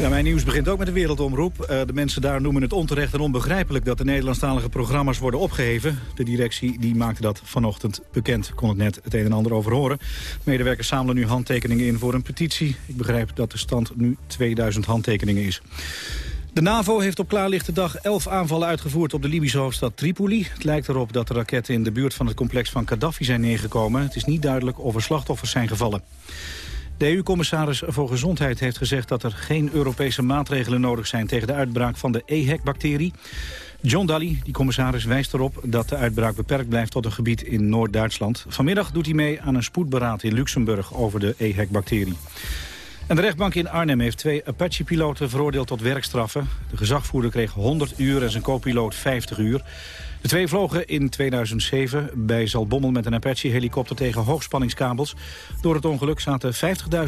Mijn nieuws begint ook met de wereldomroep. Uh, de mensen daar noemen het onterecht en onbegrijpelijk... dat de Nederlandstalige programma's worden opgeheven. De directie die maakte dat vanochtend bekend. Kon het net het een en ander over horen. Medewerkers zamelen nu handtekeningen in voor een petitie. Ik begrijp dat de stand nu 2000 handtekeningen is. De NAVO heeft op klaarlichte dag 11 aanvallen uitgevoerd op de Libische hoofdstad Tripoli. Het lijkt erop dat de raketten in de buurt van het complex van Gaddafi zijn neergekomen. Het is niet duidelijk of er slachtoffers zijn gevallen. De EU-commissaris voor Gezondheid heeft gezegd dat er geen Europese maatregelen nodig zijn tegen de uitbraak van de EHEC-bacterie. John Daly, die commissaris, wijst erop dat de uitbraak beperkt blijft tot een gebied in Noord-Duitsland. Vanmiddag doet hij mee aan een spoedberaad in Luxemburg over de EHEC-bacterie. En de rechtbank in Arnhem heeft twee Apache-piloten veroordeeld tot werkstraffen. De gezagvoerder kreeg 100 uur en zijn co-piloot 50 uur. De twee vlogen in 2007 bij Zalbommel met een Apache-helikopter tegen hoogspanningskabels. Door het ongeluk zaten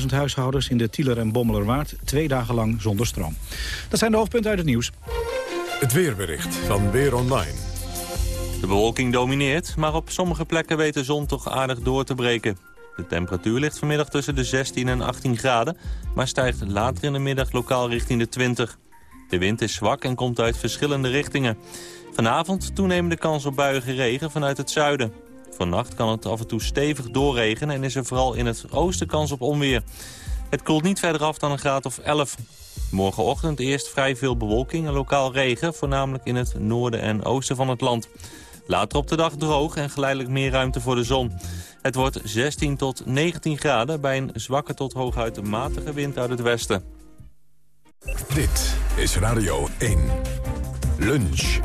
50.000 huishoudens in de Tieler en Bommelerwaard twee dagen lang zonder stroom. Dat zijn de hoofdpunten uit het nieuws. Het weerbericht van Weer Online. De bewolking domineert, maar op sommige plekken weet de zon toch aardig door te breken. De temperatuur ligt vanmiddag tussen de 16 en 18 graden, maar stijgt later in de middag lokaal richting de 20. De wind is zwak en komt uit verschillende richtingen. Vanavond toenemende kans op buiige regen vanuit het zuiden. Vannacht kan het af en toe stevig doorregenen en is er vooral in het oosten kans op onweer. Het koelt niet verder af dan een graad of 11. Morgenochtend eerst vrij veel bewolking en lokaal regen, voornamelijk in het noorden en oosten van het land. Later op de dag droog en geleidelijk meer ruimte voor de zon. Het wordt 16 tot 19 graden bij een zwakke tot hooguit matige wind uit het westen. Dit is Radio 1. Lunch.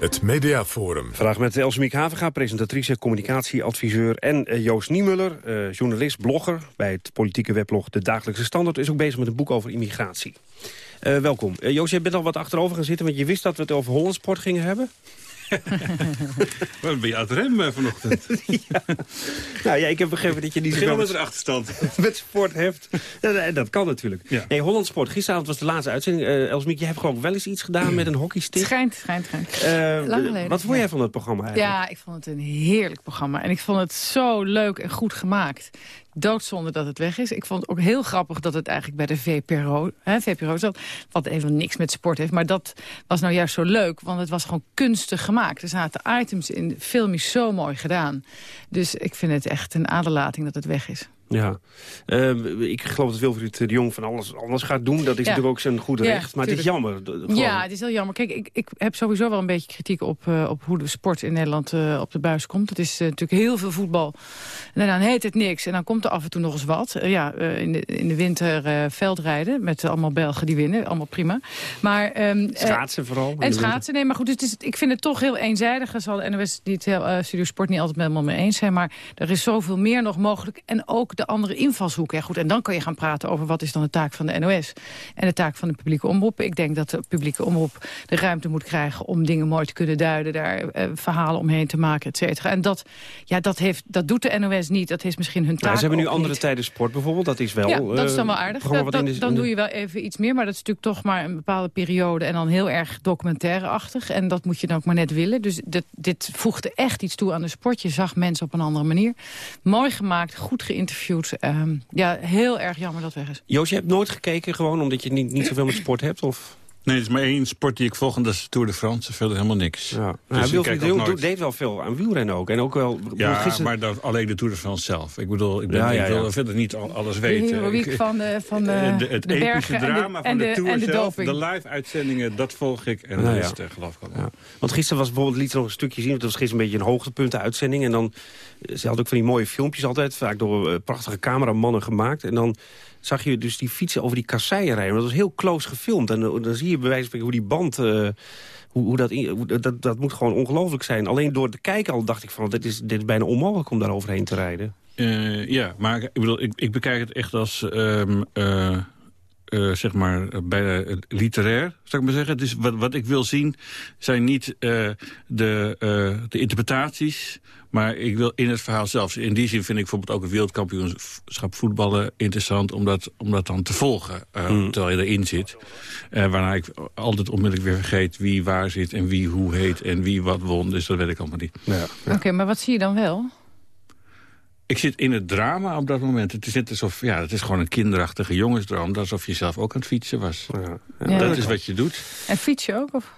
Het Mediaforum. Vandaag met Elsemiek Havenga, presentatrice, communicatieadviseur... en eh, Joost Niemuller, uh, journalist, blogger... bij het politieke weblog De Dagelijkse Standaard... is ook bezig met een boek over immigratie. Uh, welkom. Joost, je bent al wat achterover gaan zitten... want je wist dat we het over Hollandsport gingen hebben? Wat ben je uit rem vanochtend? ja. Nou ja, ik heb begrepen dat je niet... Kilometer achterstand. met sport hebt. Dat kan natuurlijk. Ja. Nee, Holland Sport. Gisteravond was de laatste uitzending. Uh, Elsmiek, je hebt gewoon wel eens iets gedaan met een hockeystick. Schijnt, schijnt, schijnt. Uh, wat vond jij van het programma eigenlijk? Ja, ik vond het een heerlijk programma. En ik vond het zo leuk en goed gemaakt doodzonde dat het weg is. Ik vond het ook heel grappig dat het eigenlijk bij de VPRO, hè, VPRO zat. Wat even niks met sport heeft. Maar dat was nou juist zo leuk, want het was gewoon kunstig gemaakt. Er zaten items in, de film is zo mooi gedaan. Dus ik vind het echt een aderlating dat het weg is. Ja, uh, ik geloof dat Wilfried de Jong van alles anders gaat doen. Dat is natuurlijk ook zijn goed recht, maar het is jammer. Gewoon. Ja, het is heel jammer. Kijk, ik, ik heb sowieso wel een beetje kritiek op, uh, op hoe de sport in Nederland uh, op de buis komt. Het is natuurlijk heel veel voetbal. En dan heet het niks en dan komt er af en toe nog eens wat. ja, in, de, in de winter veldrijden met allemaal Belgen die winnen. Allemaal prima. Maar, um, schaatsen vooral. En schaatsen, nee, maar goed. Het is, ik vind het toch heel eenzijdig. Er zal de NOS niet heel, Studio Sport niet altijd met me eens zijn. Maar er is zoveel meer nog mogelijk. En ook ook de andere invalshoek. Ja, goed, en dan kan je gaan praten over wat is dan de taak van de NOS... en de taak van de publieke omroep. Ik denk dat de publieke omroep de ruimte moet krijgen... om dingen mooi te kunnen duiden, daar uh, verhalen omheen te maken, et cetera. En dat, ja, dat, heeft, dat doet de NOS niet. Dat is misschien hun taak nou, Ze hebben nu andere niet. tijden sport bijvoorbeeld. Dat is wel... Ja, dat is dan wel uh, aardig. Dat, dat, dan doe je wel even iets meer. Maar dat is natuurlijk toch maar een bepaalde periode... en dan heel erg documentaire-achtig. En dat moet je dan ook maar net willen. Dus dit, dit voegde echt iets toe aan de sport. Je zag mensen op een andere manier. Mooi gemaakt, goed geïnterviewd. Um, ja, heel erg jammer dat weg is. Joost, je hebt nooit gekeken gewoon omdat je niet, niet zoveel met sport hebt? Of... Nee, er is maar één sport die ik volg en dat is de Tour de France. Verder helemaal niks. Ja. Dus nou, ik nooit- deed wel veel aan wielrennen ook. En ook wel... Ja, gisteren- maar dat, alleen de Tour de France zelf. Ik bedoel, ik, ben, Ja, ja, ik wil verder niet al- alles De weten. heroïek van de, van de, eh, de- het de epische bergen en de- drama van de, de, Tour en de zelf, doping. de live-uitzendingen, dat volg ik. En Nou de ja. rest eh, geloof ik. Ja. Want gisteren was bijvoorbeeld, liet ze nog een stukje zien... want het was gisteren een beetje een hoogtepunt, uitzending. En dan, eh, ze had ook van die mooie filmpjes altijd... vaak door eh, prachtige cameramannen gemaakt. En dan zag je dus die fietsen over die kasseien rijden. Dat was heel close gefilmd. En eh, dan zie je bij wijze van hoe die band... eh, hoe, hoe dat, dat, dat moet gewoon ongelooflijk zijn. Alleen door te kijken al dacht ik van... dit is, dit is bijna onmogelijk om daar overheen te rijden. Eh, ja, maar ik bedoel, ik, ik bekijk het echt als, ehm, eh, eh, zeg maar, bijna literair, zou ik maar zeggen. Dus wat, wat ik wil zien zijn niet de, de interpretaties, maar ik wil in het verhaal zelf. In die zin vind ik bijvoorbeeld ook het wereldkampioenschap voetballen interessant... om dat, om dat dan te volgen, eh, Mm. terwijl je erin zit. Eh, waarna ik altijd onmiddellijk weer vergeet wie waar zit... en wie hoe heet en wie wat won, dus dat weet ik allemaal niet. Oké, maar wat zie je dan wel? Ik zit in het drama op dat moment. Het is net alsof, ja, het is gewoon een kinderachtige jongensdroom. Dat alsof je zelf ook aan het fietsen was. Ja, dat dat is wat je doet. En fiets je ook? Of?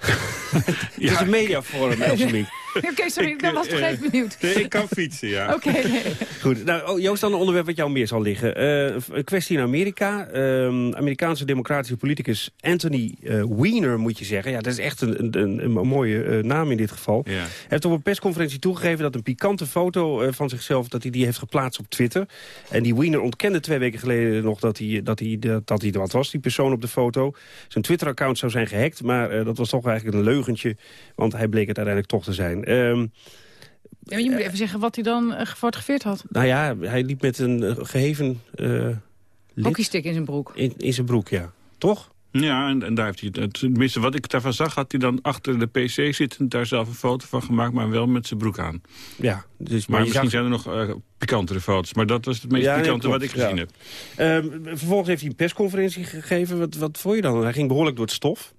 Het is een mediaforum, Elsemiek. Oké, sorry, ik was toch eh, even benieuwd. Nee, ik kan fietsen, ja. Oké, nee. Goed, nou, oh, Joost, dan een onderwerp wat jou meer zal liggen. Eh, een kwestie in Amerika. Ehm, Amerikaanse democratische politicus Anthony eh, Weiner, moet je zeggen. Ja, dat is echt een, een, een, een mooie eh, naam in dit geval. Ja. Hij heeft op een persconferentie toegegeven dat een pikante foto eh, van zichzelf... dat hij die heeft geplaatst op Twitter. En die Weiner ontkende twee weken geleden nog dat hij, dat hij, dat, dat hij wat was, die persoon op de foto. Zijn Twitter-account zou zijn gehackt, maar eh, dat was toch eigenlijk een leugentje. Want hij bleek het uiteindelijk toch te zijn. Ehm, Ja, maar je moet even zeggen wat hij dan eh, gefotografeerd had. nou ja, hij liep met een eh, geheven... eh, lid Hockeystick in zijn broek. in, in zijn broek, ja. Toch? Ja, en, en daar heeft hij het. Tenminste, wat ik daarvan zag, had hij dan achter de pc zittend... daar zelf een foto van gemaakt, maar wel met zijn broek aan. Ja, dus, Maar, misschien zag- zijn er nog pikantere foto's. Maar dat was het meest Ja, nee, pikante klopt, wat ik gezien ja. heb. Ehm, vervolgens heeft hij een persconferentie gegeven. Wat, wat vond je dan? Hij ging behoorlijk door het stof.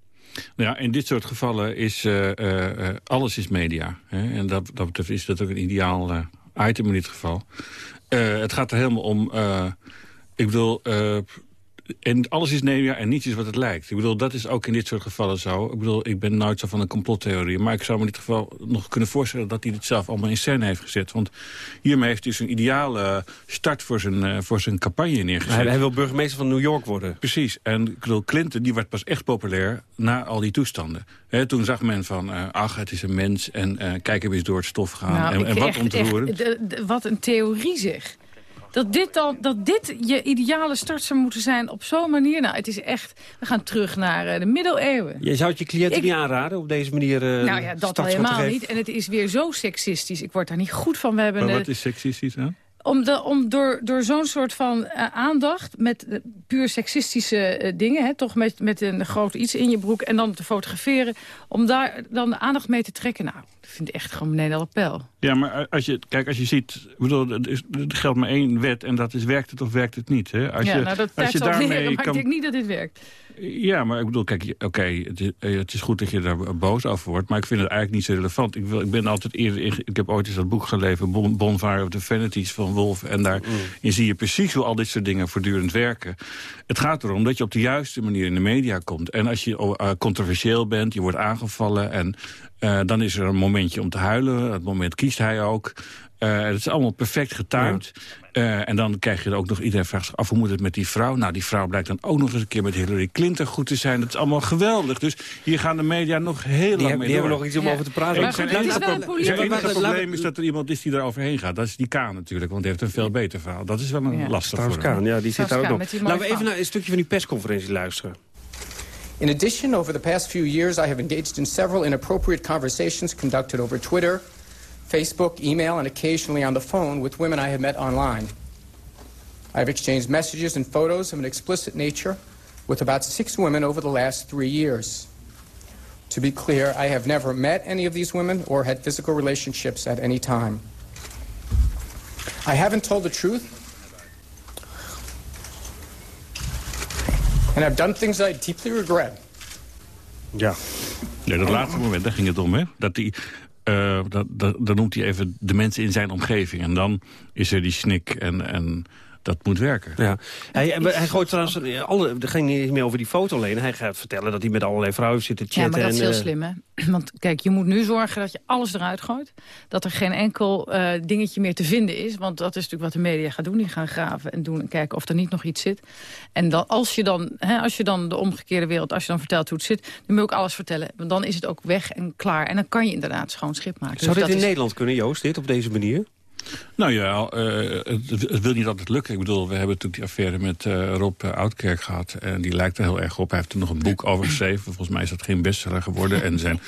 Nou Ja, in dit soort gevallen is eh, eh, eh, alles is media. Hè? En dat, dat betreft is dat ook een ideaal item in dit geval. Het gaat er helemaal om... ik bedoel... en alles is media en niets is wat het lijkt. Ik bedoel, dat is ook in dit soort gevallen zo. Ik bedoel, ik ben nooit zo van een complottheorie. Maar ik zou me in dit geval nog kunnen voorstellen... dat hij dit zelf allemaal in scène heeft gezet. Want hiermee heeft hij dus een ideale start voor zijn, eh, voor zijn campagne neergezet. Hij, hij wil burgemeester van New York worden. Precies. En ik bedoel, Clinton die werd pas echt populair na al die toestanden. Hè, toen zag men van, eh, ach, het is een mens en eh, kijk hem eens door het stof gaan. Nou, en, en wat ontroerend. wat een theorie zeg. Dat dit, dan, dat dit je ideale start zou moeten zijn op zo'n manier. Nou, het is echt... We gaan terug naar eh, de middeleeuwen. Je zou het je cliënten Ik- niet aanraden op deze manier eh nou ja, dat helemaal niet. En het is weer zo seksistisch. Ik word daar niet goed van. We hebben Maar wat is seksistisch aan? om, de, om door, door zo'n soort van eh, aandacht met puur seksistische eh, dingen... Hè, toch met, met een groot iets in je broek en dan te fotograferen... om daar dan de aandacht mee te trekken. Nou, dat vind ik echt gewoon beneden alle pijl. Ja, maar als je, kijk, als je ziet, ik bedoel, er, is, er geldt maar één wet en dat is werkt het of werkt het niet. Hè? Als ja, je, nou, dat als je zal daarmee leren, maar kan, ik denk niet dat dit werkt. Ja, maar ik bedoel, kijk, oké, het, is- eh, het is goed dat je daar boos over wordt, maar ik vind het eigenlijk niet zo relevant. Ik, wil, ik ben altijd eerder, in- ik heb ooit eens dat boek gelezen, Bon, Bonfire of the Vanities van Wolf, en daarin zie je precies hoe al dit soort dingen voortdurend werken. Het gaat erom dat je op de juiste manier in de media komt. En als je oh, eh, controversieel bent, je wordt aangevallen en eh, dan is er een momentje om te huilen. Dat moment kiest hij ook. Eh, het is allemaal perfect getimed. Eh, en dan krijg je er ook nog, iedereen vraagt zich af, hoe moet het met die vrouw? Nou, die vrouw blijkt dan ook nog eens een keer met Hillary Clinton goed te zijn. Dat is allemaal geweldig. Dus hier gaan de media nog heel lang hebben- mee die door. hebben nog iets om over te praten. En Maar zijn goed, enige, pro- zijn probleem is dat er iemand is die daar overheen gaat. Dat is die Kaan natuurlijk, want die heeft een veel beter verhaal. Dat is wel een Ja. lastig Strauss voor hem. Kaan, ja, die zit daar ook nog. Laten we even naar een stukje van die persconferentie luisteren. In addition, over the past few years, I have engaged in several inappropriate conversations conducted over Twitter, Facebook, email, and occasionally on the phone with women I have met online. I've exchanged messages and photos of an explicit nature with about six women over the last three years. To be clear, I have never met any of these women or had physical relationships at any time. I haven't told the truth. And I've done things I deeply regret. Ja. Nee, dat laatste moment, daar ging het om, hè? Dat die, uh, dan noemt hij even de mensen in zijn omgeving. En dan is er die snik en... en dat moet werken. Ja. Hij, hij gooit trouwens, alle, er ging niet meer over die foto alleen. Hij gaat vertellen dat hij met allerlei vrouwen zit te chatten. Ja, maar dat is heel uh, slim, hè? Want kijk, je moet nu zorgen dat je alles eruit gooit. Dat er geen enkel uh, dingetje meer te vinden is. Want dat is natuurlijk wat de media gaan doen. Die gaan graven en doen en kijken of er niet nog iets zit. En dan, als, je dan, hè, als je dan de omgekeerde wereld, als je dan vertelt hoe het zit... dan moet je ook alles vertellen. Want dan is het ook weg en klaar. En dan kan je inderdaad schoon schip maken. Zou dus dit in is... Nederland kunnen, Joost, dit op deze manier? Nou ja, uh, het, het, wil niet altijd lukken. Ik bedoel, we hebben natuurlijk die affaire met uh, Rob uh, Oudkerk gehad. En die lijkt er heel erg op. Hij heeft er nog een boek over geschreven. Volgens mij is dat geen bestseller geworden. En zijn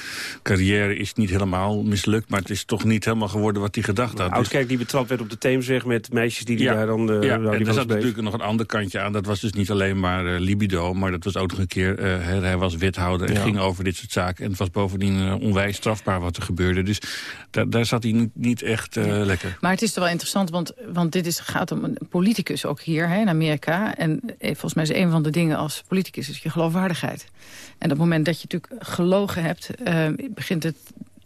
carrière is niet helemaal mislukt. Maar het is toch niet helemaal geworden wat hij gedacht had. Oudkerk die betrapt werd op de Theemsweg met meisjes die, die ja, daar dan... Uh, ja, en er zat natuurlijk nog een ander kantje aan. Dat was dus niet alleen maar libido. Maar dat was ook nog een keer... Hij was wethouder en ja. ging over dit soort zaken. En het was bovendien onwijs strafbaar wat er gebeurde. Dus daar, daar zat hij niet, echt ja. lekker. Maar het is toch wel interessant, want, want dit is, gaat om een politicus ook hier hè, in Amerika. En volgens mij is een van de dingen als politicus is je geloofwaardigheid. En op het moment dat je natuurlijk gelogen hebt, uh, begint het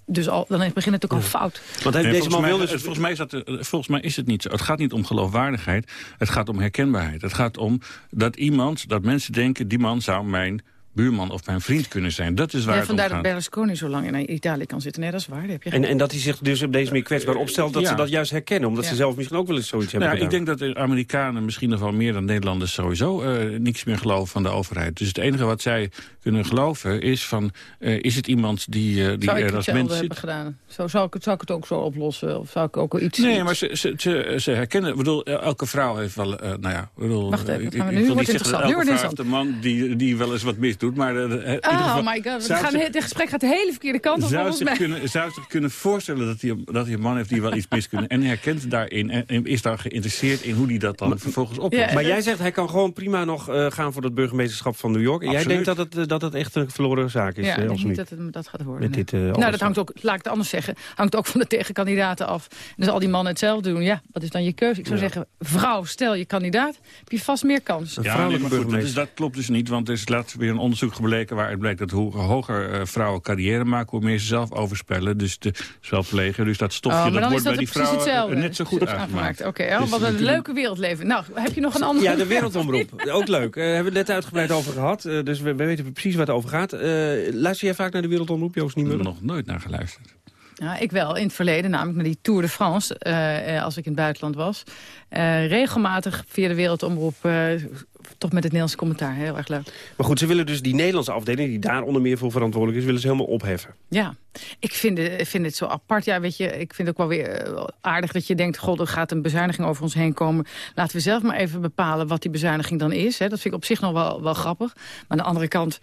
dus al, dan begint het ook al fout. Want nee, deze man wil dus... volgens, mij is dat, volgens mij is het niet zo. Het gaat niet om geloofwaardigheid. Het gaat om herkenbaarheid. Het gaat om dat iemand, dat mensen denken... die man zou mijn buurman of mijn vriend kunnen zijn. Dat is waar ja, het vandaar om dat Berlusconi zo lang in Italië kan zitten. Nee, dat is waar. Heb je en, en dat hij zich dus op deze manier kwetsbaar opstelt... dat ja. ze dat juist herkennen. Omdat Ja. ze zelf misschien ook wel eens zoiets hebben Nou, ik denk dat de Amerikanen, misschien nog wel meer dan Nederlanders... sowieso eh, niks meer geloven van de overheid. Dus het enige wat zij kunnen geloven is van... eh, is het iemand die, eh, die er als mens zit? hebben gedaan? Zo, zou, ik, het- zou ik het ook zo oplossen? Of zou ik ook wel iets... Nee, iets- maar ze, ze, ze, ze herkennen... Ik bedoel, elke vrouw heeft wel... eh, nou ja, ik bedoel, Wacht even, gaan we ik nu? wil Wordt niet zeggen dat interessant. Nu elke wordt vrouw heeft een man die, die wel eens wat misdoet. Maar eh, in ieder Oh geval my god, gaan, ze- het gesprek gaat de hele verkeerde kant op zou zich, kunnen, zou zich kunnen voorstellen dat hij, dat hij een man heeft die wel iets mis kunnen. En herkent daarin en, en is daar geïnteresseerd in hoe hij dat dan vervolgens oplost. maar jij zegt hij kan gewoon prima nog eh, gaan voor het burgemeesterschap van New York. En jij denkt dat het, eh, dat het echt een verloren zaak is? Ja, ik denk als niet niet. dat het dat gaat worden. Met nee. dit, eh, nou, dat hangt ook, laat ik het anders zeggen, hangt ook van de tegenkandidaten af. En dus al die mannen hetzelfde doen, ja, wat is dan je keuze? Ik zou Ja. zeggen, vrouw, stel je kandidaat, heb je vast meer kans. Ja, nee, maar goed, dat, is, dat klopt dus niet, want er is laatst weer een onderzoek gebleken... waaruit blijkt dat hoe hoger eh, vrouwen carrière maken... hoe meer ze zelf overspellen, dus de zelfpleger. Dus dat stofje, Oh, maar dat wordt dat bij die vrouwen hetzelfde. eh, net zo goed aangemaakt. Oké, Dus wat een natuurlijk- leuke wereldleven. Nou, heb je nog een andere? Ja, de wereldomroep. Ook leuk. Eh hebben we het net uitgebreid over gehad. Eh, dus we, we weten precies waar het over gaat. Eh, luister jij vaak naar de wereldomroep, Joost Ik heb Niemuller? er nog nooit naar geluisterd. Ja, ik wel, in het verleden, namelijk naar die Tour de France, eh, eh, als ik in het buitenland was. Eh, regelmatig via de wereldomroep, eh, toch met het Nederlandse commentaar. Heel erg leuk. Maar goed, ze willen dus die Nederlandse afdeling... die daar onder meer voor verantwoordelijk is... willen ze helemaal opheffen. Ja, ik vind, het, ik vind het zo apart. Ja, weet je, ik vind het ook wel weer eh, aardig dat je denkt... god, er gaat een bezuiniging over ons heen komen. Laten we zelf maar even bepalen wat die bezuiniging dan is. Hè. Dat vind ik op zich nog wel, wel grappig. Maar aan de andere kant...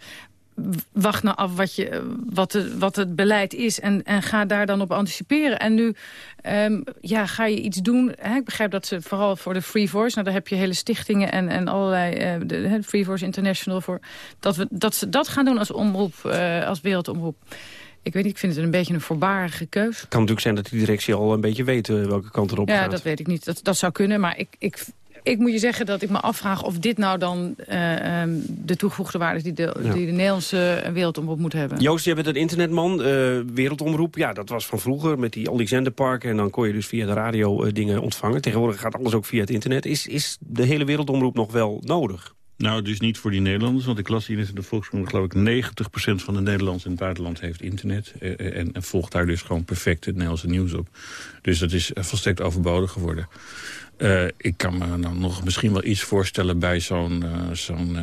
Wacht nou af wat, je, wat, de, wat het beleid is en, en ga daar dan op anticiperen. En nu ehm, ja, ga je iets doen. Hè? Ik begrijp dat ze vooral voor de Free Voice... nou, daar heb je hele stichtingen en, en allerlei... eh, de, Free Voice International... Voor, dat, we, dat ze dat gaan doen als omroep, eh, als wereldomroep. Ik weet niet, ik vind het een beetje een voorbarige keus. Het kan natuurlijk zijn dat die directie al een beetje weet... eh, welke kant erop Ja, gaat. dat weet ik niet. Dat, dat zou kunnen, maar ik, ik, ik moet je zeggen dat ik me afvraag... of dit nou dan eh, ehm, de toegevoegde waarde is die de, Ja. die de Nederlandse wereldomroep moet hebben. Joost, jij bent een internetman, eh, wereldomroep. Ja, dat was van vroeger met die al die zenderparken. En dan kon je dus via de radio eh, dingen ontvangen. Tegenwoordig gaat alles ook via het internet. Is, is de hele wereldomroep nog wel nodig? Nou, dus niet voor die Nederlanders, want ik las hier in de Volkskrant... geloof ik 90% van de Nederlanders in het buitenland heeft internet... eh, eh, en, en volgt daar dus gewoon perfect het Nederlandse nieuws op. Dus dat is eh, volstrekt overbodig geworden. Ik kan me dan nog misschien wel iets voorstellen bij zo'n... zo'n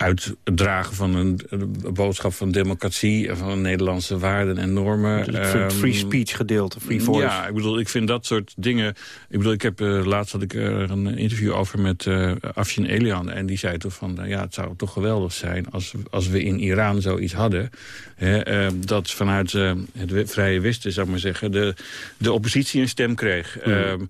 uitdragen van een, een, boodschap van democratie... en van Nederlandse waarden en normen. Het free Ehm, speech gedeelte, free voice. Ja, ik bedoel, ik vind dat soort dingen... Ik bedoel, ik heb eh, laatst had ik er een interview over met eh Afshin Elian... en die zei toch van, eh, ja, het zou toch geweldig zijn... als, als we in Iran zoiets hadden... Hè, eh, dat vanuit eh, het Vrije Westen, zou ik maar zeggen... de, de oppositie een stem kreeg. Hmm. Ehm,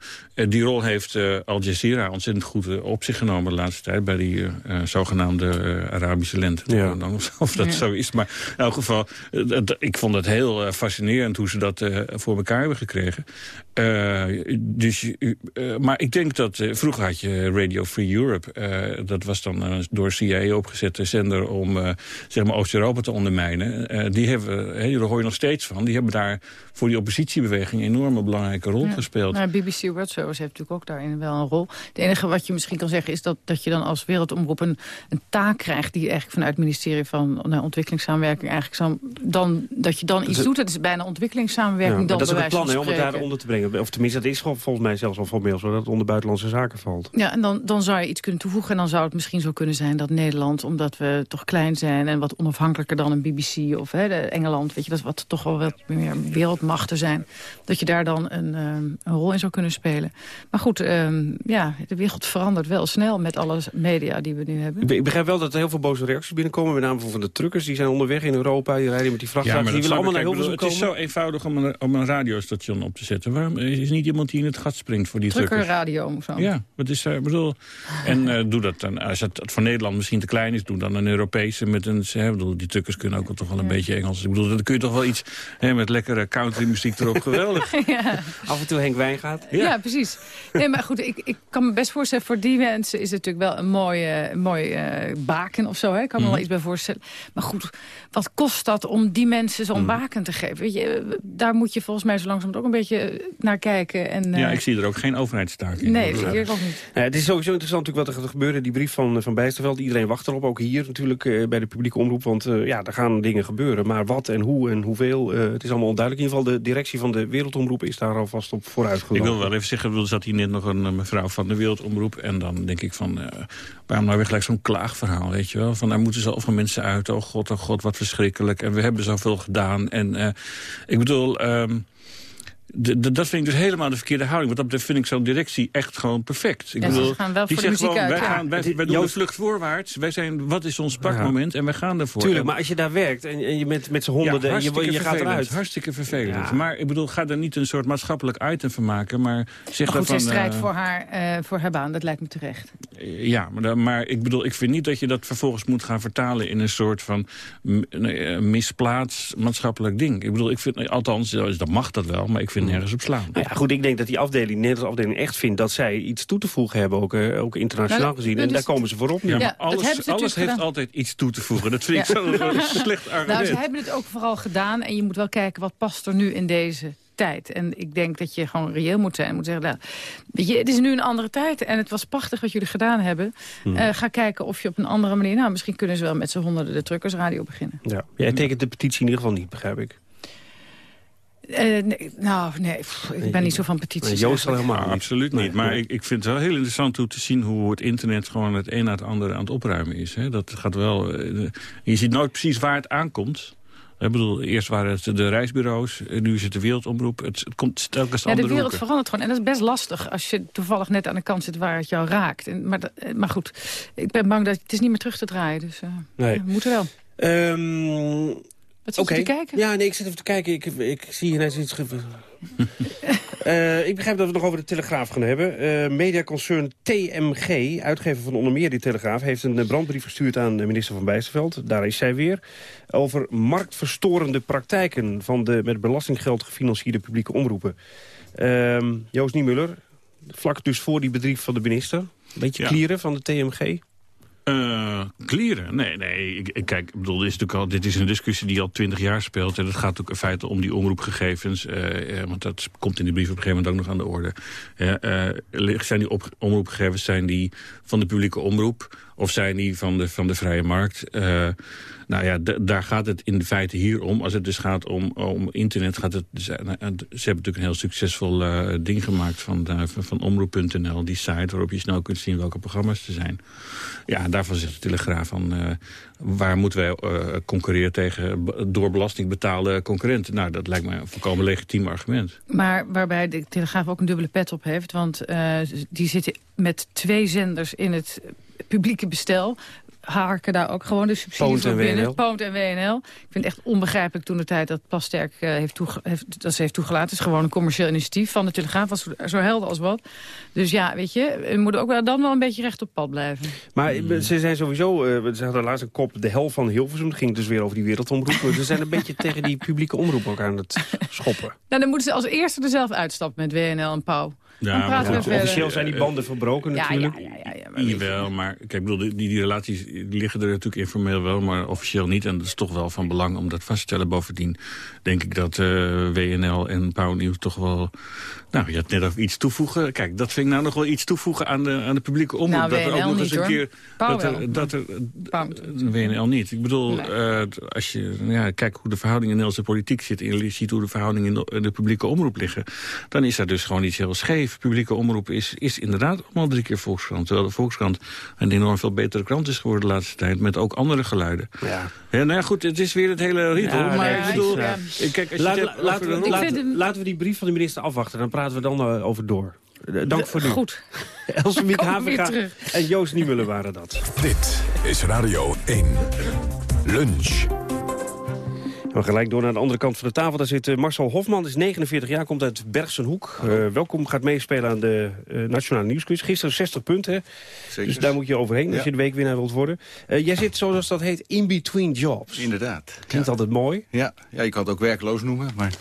eh, die rol heeft eh, Al Jazeera ontzettend goed eh, op zich genomen de laatste tijd... bij die eh, eh, zogenaamde eh, Arabische lente. Ja. Of, of dat Ja. zo is. Maar in elk geval, eh, dat- ik vond het heel eh, fascinerend hoe ze dat eh, voor elkaar hebben gekregen. Eh, dus, eh, maar ik denk dat... eh, vroeger had je Radio Free Europe. eh, dat was dan een door CIA opgezette zender om eh, zeg maar Oost-Europa te ondermijnen. Eh, die hebben, hè, daar hoor je nog steeds van. Die hebben daar voor die oppositiebeweging een enorme belangrijke rol Ja. gespeeld. Nou, BBC World Service heeft natuurlijk ook daarin wel een rol. Het enige wat je misschien kan zeggen is dat, dat je dan als wereldomroep een, een taak krijgt... die eigenlijk vanuit het ministerie van nou, ontwikkelingssamenwerking eigenlijk zou... Dan, dat je dan iets doet, dat is bijna ontwikkelingssamenwerking dan dat is ook het plan om het daaronder te brengen. Of tenminste, dat is gewoon volgens mij zelfs al formeel zo... dat het onder buitenlandse zaken valt. Ja, en dan, dan zou je iets kunnen toevoegen. En dan zou het misschien zo kunnen zijn dat Nederland, omdat we toch klein zijn... en wat onafhankelijker dan een BBC of hè, de Engeland... weet je, dat wat toch wel wat meer wereldmachten zijn... dat je daar dan een, ehm, een rol in zou kunnen spelen. Maar goed, ehm, ja, de wereld verandert wel snel met alle media die we nu hebben. Ik be- Ik begrijp wel dat er heel veel boze reacties binnenkomen. Met name van de truckers. Die zijn onderweg in Europa. Die rijden met die vrachtwagens. die willen allemaal naar Hilversum komen. Het is zo eenvoudig om een, om een radiostation op te zetten. Waarom is niet iemand die in het gat springt voor die truckers? Truckerradio of zo. Ja, wat is er, bedoel, en eh, doe dat dan, als het voor Nederland misschien te klein is, doe dan een Europese met een, hè, bedoel, die truckers kunnen ook wel toch wel een beetje Engels. Ik bedoel, dan kun je toch wel iets hè, met lekkere countrymuziek erop, geweldig. ja. Af en toe Henk Wijngaard. Ja, precies. Nee, maar goed, ik, ik kan me best voorstellen... voor die mensen is het natuurlijk wel een mooie, een mooie eh, of zo. Hè? Ik kan me Mhm. wel iets bij voorstellen. Maar goed, wat kost dat om die mensen zo'n baken te geven? Weet je, eh, daar moet je volgens mij zo langzaam ook een beetje naar kijken. En, Ja, eh, ik zie er ook geen overheidstaak in. Nee, dat eh, zie ik ook niet. Ja, het is sowieso interessant natuurlijk wat er gaat gebeuren. Die brief van, van Bijsterveld. Iedereen wacht erop. Ook hier natuurlijk eh, bij de publieke omroep. Want eh, ja, er gaan dingen gebeuren. Maar wat en hoe en hoeveel. eh, het is allemaal onduidelijk. In ieder geval de directie van de Wereldomroep is daar alvast op vooruit Ik wil wel even zeggen, er zat hier net nog een eh, mevrouw van de Wereldomroep. En dan denk ik van, eh waarom nou weer gelijk zo'n klaagverhaal, weet je wel? Van daar moeten zoveel mensen uit. Oh god, oh god, wat verschrikkelijk. En we hebben zoveel gedaan. En eh, ik bedoel... ehm, dat vind ik dus helemaal de verkeerde houding. Want dat betreft vind ik zo'n directie echt gewoon perfect. Ik Ja, ze gaan wel die voor de zegt muziek gewoon, uit, wij, ja. gaan, wij, wij doen de vlucht voorwaarts. Wij zijn, wat is ons pakmoment? En wij gaan ervoor. Tuurlijk, En- maar als je daar werkt en, en je met, met z'n honderden... en je, hartstikke je gaat vervelend, eruit. Hartstikke vervelend. Ja. Maar ik bedoel, ga er niet een soort maatschappelijk item van maken. Maar zeg Maar goed, van, strijdt eh, voor, haar, eh, voor haar baan. Dat lijkt me terecht. Ja, maar, maar ik bedoel, ik vind niet dat je dat vervolgens moet gaan vertalen... in een soort van eh, misplaatst maatschappelijk ding. Ik bedoel, ik vind, althans, dat mag dat wel, maar ik vind nergens op slaan. Nou ja, goed, ik denk dat die afdeling, de Nederlandse afdeling echt vindt... dat zij iets toe te voegen hebben, ook, eh, ook internationaal Nou, gezien. En daar komen ze voorop nu. Ja, alles, alles heeft gedaan. altijd iets toe te voegen. Dat vind ik Ja. zo'n zo'n slecht argument. Nou, ze hebben het ook vooral gedaan. En je moet wel kijken wat past er nu in deze tijd. En ik denk dat je gewoon reëel moet zijn. Moet zeggen, nou, weet je, het is nu een andere tijd. En het was prachtig wat jullie gedaan hebben. Hmm. Eh, ga kijken of je op een andere manier... Nou, misschien kunnen ze wel met z'n honderden de truckersradio beginnen. Ja. Jij tekent de petitie in ieder geval niet, begrijp ik. Eh, nee, nou, nee, pff, ik ben niet zo van petities. Joost al eigenlijk. helemaal niet. absoluut niet. Maar ik, ik vind het wel heel interessant om te zien hoe het internet gewoon het een na het andere aan het opruimen is. Hè. Dat gaat wel. eh, je ziet nooit precies waar het aankomt. Ik bedoel, eerst waren het de reisbureaus, en nu is het de wereldomroep. Het, het komt telkens Ja, de wereld hoeken. verandert gewoon. En dat is best lastig als je toevallig net aan de kant zit waar het jou raakt. En, maar, eh, maar goed, ik ben bang dat het is niet meer terug te draaien. Dus eh, Nee. ja, we moeten wel. Ehm, Wat zit je Oké. te kijken? Ja, nee, ik zit even te kijken. Ik, ik zie ineens iets... Eh, ik begrijp dat we het nog over de Telegraaf gaan hebben. Eh mediaconcern TMG, uitgever van onder meer die Telegraaf... heeft een brandbrief gestuurd aan de minister van Bijsterveld. Daar is zij weer. Over marktverstorende praktijken... van de met belastinggeld gefinancierde publieke omroepen. Ehm, Joost Niemuller, vlak dus voor die bedrijf van de minister. Een beetje Ja. klieren van de TMG. Klieren? Nee, nee. Kijk, ik bedoel, dit is, natuurlijk al, dit is een discussie die al twintig jaar speelt. En het gaat ook in feite om die omroepgegevens. eh, eh, want dat komt in de brief op een gegeven moment ook nog aan de orde. Zijn die op, omroepgegevens zijn die van de publieke omroep... Of zijn die van de, van de vrije markt? Uh, nou ja, daar gaat het in feite hier om. Als het dus gaat om, om internet, gaat het... Ze hebben natuurlijk een heel succesvol uh, ding gemaakt van, uh, van, Omroep.nl. Die site waarop je snel kunt zien welke programma's er zijn. Ja, daarvan zegt de Telegraaf van... Waar moeten wij concurreren tegen door belasting betaalde concurrenten? Nou, dat lijkt me een volkomen legitiem argument. Maar waarbij de Telegraaf ook een dubbele pet op heeft. Want die zitten met twee zenders in het publieke bestel harken daar ook gewoon de subsidie voor binnen. Poont en WNL. Ik vind het echt onbegrijpelijk toen de tijd dat Plasterk uh, heeft, heeft, dat ze heeft toegelaten. Het is gewoon een commercieel initiatief van de Telegraaf. was zo, helder als wat. Dus ja, weet je, we moeten ook wel, dan wel een beetje recht op pad blijven. Maar hmm. ze zijn sowieso, uh, ze hadden laatst een kop, de hel van Hilversum. Het ging dus weer over die wereldomroep. ze zijn een beetje tegen die publieke omroep ook aan het schoppen. Nou, dan moeten ze als eerste er zelf uitstappen met WNL en Pauw. Ja, maar officieel zijn die banden verbroken natuurlijk. Ja, ja, ja, ja, Jawel, maar kijk, bedoel, die, die relaties liggen er natuurlijk informeel wel, maar officieel niet. En dat is toch wel van belang om dat vast te stellen. Bovendien denk ik dat uh, WNL en Pauw Nieuws toch wel... Nou, je had net over iets toevoegen. Kijk, dat vind ik nou nog wel iets toevoegen aan de, aan de publieke omroep. Nou, dat WNL er ook nog eens een keer... Dat er, dat er, WNL niet. Ik bedoel, nee. uh, als je ja, kijkt hoe de verhoudingen in de Nederlandse politiek zitten... en je ziet hoe de verhoudingen in de, in de publieke omroep liggen... dan is daar dus gewoon iets heel scheef publieke omroep is, is inderdaad allemaal drie keer Volkskrant. Terwijl de Volkskrant een enorm veel betere krant is geworden de laatste tijd. Met ook andere geluiden. Ja. ja nou ja, goed, het is weer het hele rietel. Ja, maar ik bedoel, kijk, als je Laat, laten, we, laten, laten we die brief van de minister afwachten. Dan praten we dan uh, over door. Dank voor nu. Goed. Elsemiek Havenga en Joost Niemuller waren dat. Dit is Radio 1. Lunch. We gelijk door naar de andere kant van de tafel. Daar zit Marcel Hofman, is 49 jaar, komt uit Bergsenhoek. Uh, welkom, gaat meespelen aan de uh, Nationale Nieuwsquiz. Gisteren 60 punten, Zeker. dus daar moet je overheen ja. als je de weekwinnaar wilt worden. Uh, jij zit, zoals dat heet, in between jobs. Inderdaad. Klinkt ja. altijd mooi. Ja. ja, je kan het ook werkloos noemen. Maar,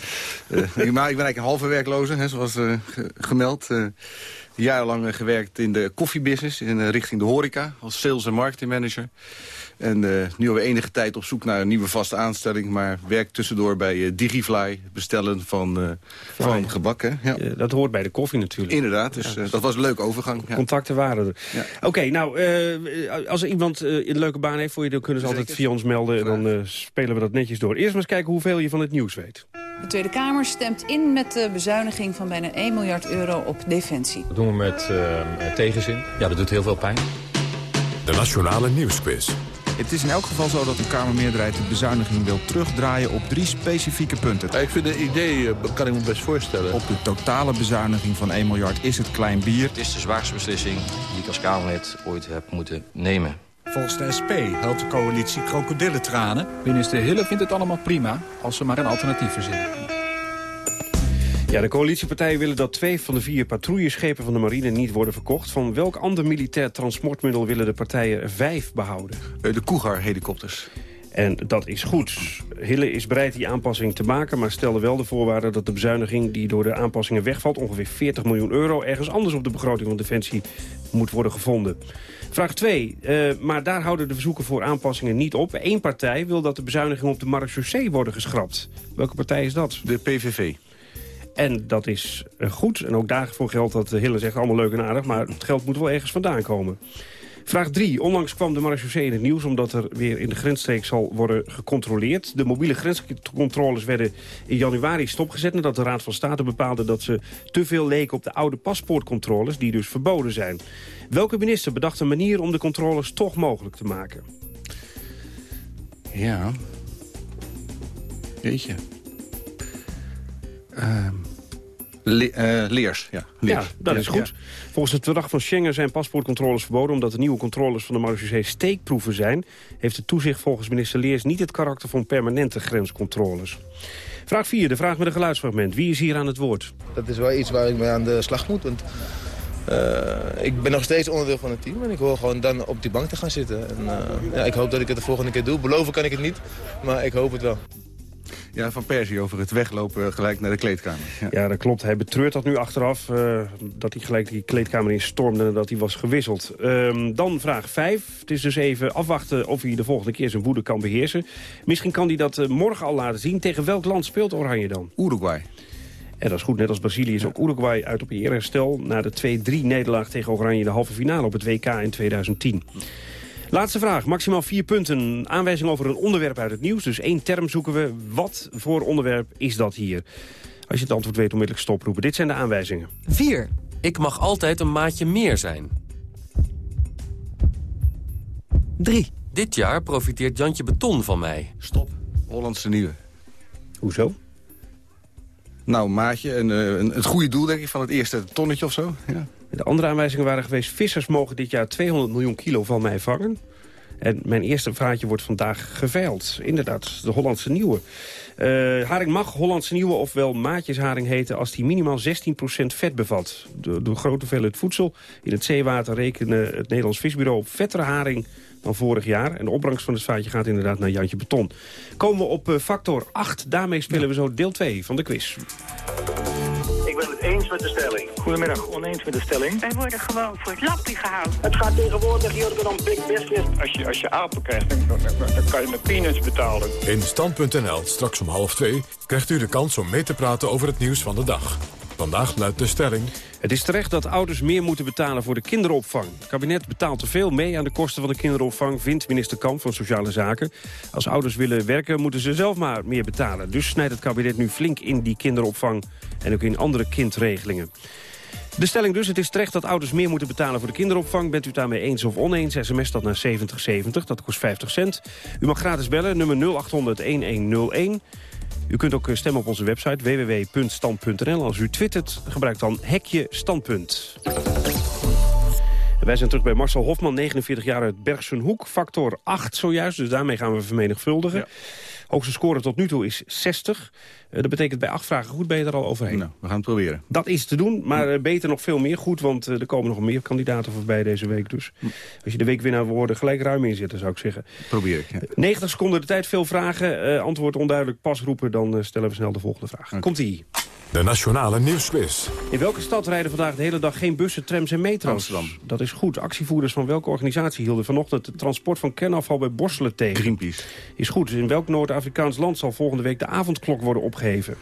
maar ik ben eigenlijk een halve werkloze, hè, zoals gemeld. jarenlang gewerkt in de koffiebusiness, in, richting de horeca, als sales- en marketingmanager. En uh, nu alweer enige tijd op zoek naar een nieuwe vaste aanstelling. Maar werk tussendoor bij uh, Digifly, bestellen van, uh, van gebakken. Ja. dat hoort bij de koffie natuurlijk. Inderdaad, dus ja. dat was een leuke overgang. Ja. Contacten waren er. Ja. Oké, okay, nou, als er iemand een leuke baan heeft voor je... dan kunnen ze Zeker. altijd via ons melden en dan spelen we dat netjes door. Eerst maar eens kijken hoeveel je van het nieuws weet. De Tweede Kamer stemt in met de bezuiniging van bijna 1 miljard euro op defensie. Dat doen we met tegenzin. Ja, dat doet heel veel pijn. De Nationale Nieuwsquiz. Het is in elk geval zo dat de Kamermeerderheid de bezuiniging wil terugdraaien op drie specifieke punten. Ik vind het idee, kan ik me best voorstellen. Op de totale bezuiniging van 1 miljard is het klein bier. Het is de zwaarste beslissing die ik als Kamerlid ooit heb moeten nemen. Volgens de SP helpt de coalitie krokodillentranen. Minister Hille vindt het allemaal prima, als ze maar een alternatief verzinnen. Ja, de coalitiepartijen willen dat twee van de vier patrouilleschepen van de marine niet worden verkocht. Van welk ander militair transportmiddel willen de partijen vijf behouden? De Cougar-helikopters. En dat is goed. Hille is bereid die aanpassing te maken... maar stelde wel de voorwaarde dat de bezuiniging die door de aanpassingen wegvalt... ongeveer 40 miljoen euro ergens anders op de begroting van Defensie moet worden gevonden. Vraag 2. Uh, maar daar houden de verzoeken voor aanpassingen niet op. Eén partij wil dat de bezuinigingen op de marechaussee worden geschrapt. Welke partij is dat? De PVV. En dat is goed. En ook daarvoor geldt dat Hille zegt allemaal leuk en aardig... maar het geld moet wel ergens vandaan komen. Vraag 3. Onlangs kwam de marechaussee in het nieuws... omdat er weer in de grensstreek zal worden gecontroleerd. De mobiele grenscontroles werden in januari stopgezet... nadat de Raad van State bepaalde dat ze te veel leken op de oude paspoortcontroles... die dus verboden zijn. Welke minister bedacht een manier om de controles toch mogelijk te maken? Ja. Weet je. Uh, le uh, leers, ja. Leers. Ja, dat is goed. Ja. Volgens het verdrag van Schengen zijn paspoortcontroles verboden... omdat de nieuwe controles van de marechaussee steekproeven zijn... heeft het toezicht volgens minister Leers niet het karakter van permanente grenscontroles. Vraag 4, de vraag met een geluidsfragment. Wie is hier aan het woord? Dat is wel iets waar ik mee aan de slag moet. Want, uh, ik ben nog steeds onderdeel van het team en ik hoor gewoon dan op die bank te gaan zitten. En, uh, ja, ik hoop dat ik het de volgende keer doe. Beloven kan ik het niet, maar ik hoop het wel. Ja, van Persie over het weglopen gelijk naar de kleedkamer. Ja, ja dat klopt. Hij betreurt dat nu achteraf. Uh, dat hij gelijk die kleedkamer instormde en dat hij was gewisseld. Um, dan vraag 5. Het is dus even afwachten of hij de volgende keer zijn woede kan beheersen. Misschien kan hij dat uh, morgen al laten zien. Tegen welk land speelt Oranje dan? Uruguay. En dat is goed, net als Brazilië is ook Uruguay uit op eerherstel... na de 2-3 nederlaag tegen Oranje de halve finale op het WK in 2010. Laatste vraag, maximaal vier punten. Aanwijzing over een onderwerp uit het nieuws. Dus één term zoeken we. Wat voor onderwerp is dat hier? Als je het antwoord weet, onmiddellijk stoproepen. Dit zijn de aanwijzingen. 4. Ik mag altijd een maatje meer zijn. 3. Dit jaar profiteert Jantje Beton van mij. Stop. Hollandse Nieuwe. Hoezo? Nou, maatje, een, eh, een, het goede doel denk ik van het eerste tonnetje of zo. Ja. De andere aanwijzingen waren geweest... vissers mogen dit jaar 200 miljoen kilo van mij vangen. En mijn eerste vraagje wordt vandaag geveild. Inderdaad, de Hollandse Nieuwe. Eh, haring mag Hollandse Nieuwe ofwel maatjesharing heten... als die minimaal 16% vet bevat. Door de grote hoeveelheid voedsel in het zeewater... rekenen het Nederlands Visbureau op vettere haring dan vorig jaar. En de opbrengst van het vaatje gaat inderdaad naar Jantje Beton. Komen we op eh, factor 8. Daarmee spelen we zo deel 2 van de quiz. Ik ben het eens met de stelling. Goedemiddag, oneens met de stelling. Wij worden gewoon voor het lappie gehouden. Het gaat tegenwoordig hier dan big business. Als je, als je apen krijgt, dan, dan, dan kan je met peanuts betalen. In Stand.nl, straks om half twee, krijgt u de kans om mee te praten over het nieuws van de dag. Vandaag luidt de stelling... Het is terecht dat ouders meer moeten betalen voor de kinderopvang. Het kabinet betaalt te veel mee aan de kosten van de kinderopvang... vindt minister Kamp van Sociale Zaken. Als ouders willen werken, moeten ze zelf maar meer betalen. Dus snijdt het kabinet nu flink in die kinderopvang... en ook in andere kindregelingen. De stelling dus, het is terecht dat ouders meer moeten betalen voor de kinderopvang. Bent u daarmee eens of oneens, sms dat naar 7070, dat kost 50 cent. U mag gratis bellen, nummer 0800-1101. U kunt ook eh, stemmen op onze website www.stand.nl. Als u twittert, gebruik dan hekje standpunt. Wij zijn terug bij Marcel Hofman, 49 jaar uit Bergsenhoek. Factor 8 zojuist, dus daarmee gaan we vermenigvuldigen. Hoogste score tot nu toe is 60. Uh, dat betekent bij acht vragen goed ben je er al overheen. Nou, we gaan het proberen. Dat is te doen, maar uh, beter nog veel meer goed... want uh, er komen nog meer kandidaten voorbij deze week. Dus als je de weekwinnaar worden gelijk ruim inzetten, zou ik zeggen. Probeer ik, ja. 90 seconden de tijd, veel vragen. antwoord onduidelijk, pas roepen, dan stellen we snel de volgende vraag. Okay. Komt-ie. De Nationale Nieuwsquiz. In welke stad rijden vandaag de hele dag geen bussen, trams en metro's? Amsterdam. Dat is goed. Actievoerders van welke organisatie hielden vanochtend... het transport van kernafval bij Borselen tegen? Greenpeace. Is goed. In welk Noord-Afrikaans land zal volgende week de avondklok worden opgeheven?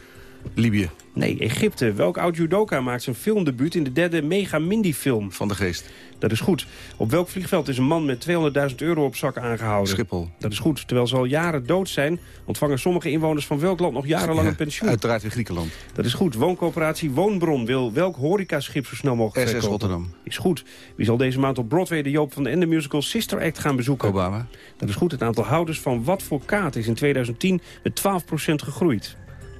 Libië. Nee, Egypte. Welk oud judoka maakt zijn filmdebuut in de derde Mega Mindy-film? Van de Geest. Dat is goed. Op welk vliegveld is een man met 200.000 euro op zak aangehouden? Schiphol. Dat is goed. Terwijl ze al jaren dood zijn... ontvangen sommige inwoners van welk land nog jarenlang een pensioen? Uiteraard in Griekenland. Dat is goed. Wooncoöperatie Woonbron wil welk horecaschip zo snel mogelijk SS? Rotterdam. Is goed. Wie zal deze maand op Broadway de Joop van de Ende musical Sister Act gaan bezoeken? Obama. Dat is goed. Het aantal houders van wat voor kaart is in 2010 met 12% gegroeid?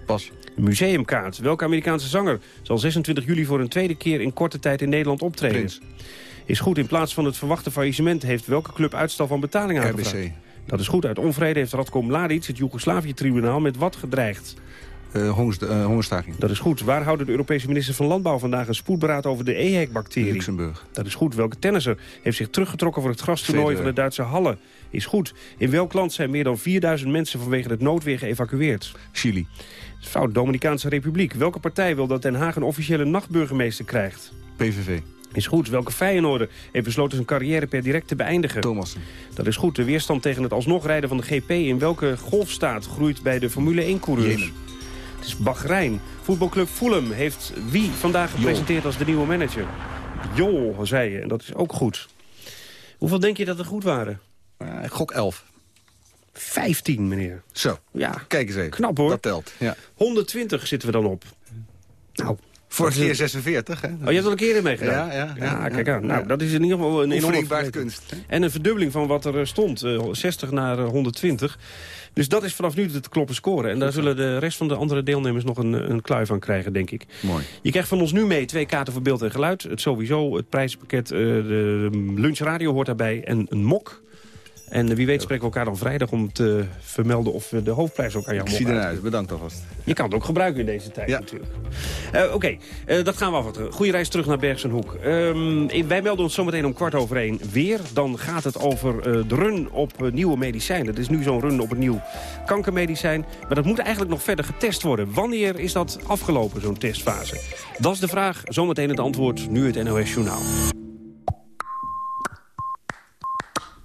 Pas. Museumkaart. Welke Amerikaanse zanger zal 26 juli voor een tweede keer in korte tijd in Nederland optreden? Prins. Is goed. In plaats van het verwachte faillissement heeft welke club uitstel van betaling aangevraagd? RBC. Dat is goed. Uit onvrede heeft Radko Mladic het Joegoslavië-tribunaal met wat gedreigd? Hongers, uh, hongerstaking. Dat is goed. Waar houden de Europese minister van Landbouw vandaag een spoedberaad over de EHEC-bacterie? Luxemburg. Dat is goed. Welke tennisser heeft zich teruggetrokken voor het grastoernooi van de Duitse Halle? Is goed. In welk land zijn meer dan 4000 mensen vanwege het noodweer geëvacueerd? Chili. Fout. Dominicaanse Republiek. Welke partij wil dat Den Haag een officiële nachtburgemeester krijgt? PVV. Is goed. Welke Feyenoorder heeft besloten zijn carrière per direct te beëindigen? Thomassen. Dat is goed. De weerstand tegen het alsnog rijden van de GP in welke golfstaat groeit bij de Formule 1-coureurs? Het is Bahrein. Voetbalclub Fulham heeft wie vandaag gepresenteerd als de nieuwe manager? Jol, zei je. En dat is ook goed. Hoeveel denk je dat er goed waren? Uh, ik gok 11. 15, meneer. Zo, ja. kijk eens even. Knap hoor. Dat telt, ja. 120 zitten we dan op. Nou, Vorige keer 46, hè? Oh, je hebt al een keer in meegedaan? Ja, ja. Ja, ja kijk aan. Nou, dat is in ieder geval een enorme kunst. Hè? En een verdubbeling van wat er stond. Uh, 60 naar uh, 120. Dus dat is vanaf nu te kloppen scoren. En daar zullen de rest van de andere deelnemers nog een, een kluif aan krijgen, denk ik. Mooi. Je krijgt van ons nu mee twee kaarten voor beeld en geluid. Het sowieso, het prijspakket, uh, de lunchradio hoort daarbij. En een mok. En wie weet spreken we elkaar dan vrijdag om te vermelden of we de hoofdprijs ook aan jou mogen. Ik zie eruit, bedankt alvast. Je kan het ook gebruiken in deze tijd ja. natuurlijk. Uh, Oké, okay. uh, dat gaan we afwachten. Goeie reis terug naar Bergsenhoek. Um, wij melden ons zometeen om kwart over één weer. Dan gaat het over uh, de run op nieuwe medicijnen. Het is nu zo'n run op een nieuw kankermedicijn. Maar dat moet eigenlijk nog verder getest worden. Wanneer is dat afgelopen, zo'n testfase? Dat is de vraag. Zometeen het antwoord. Nu het NOS Journaal.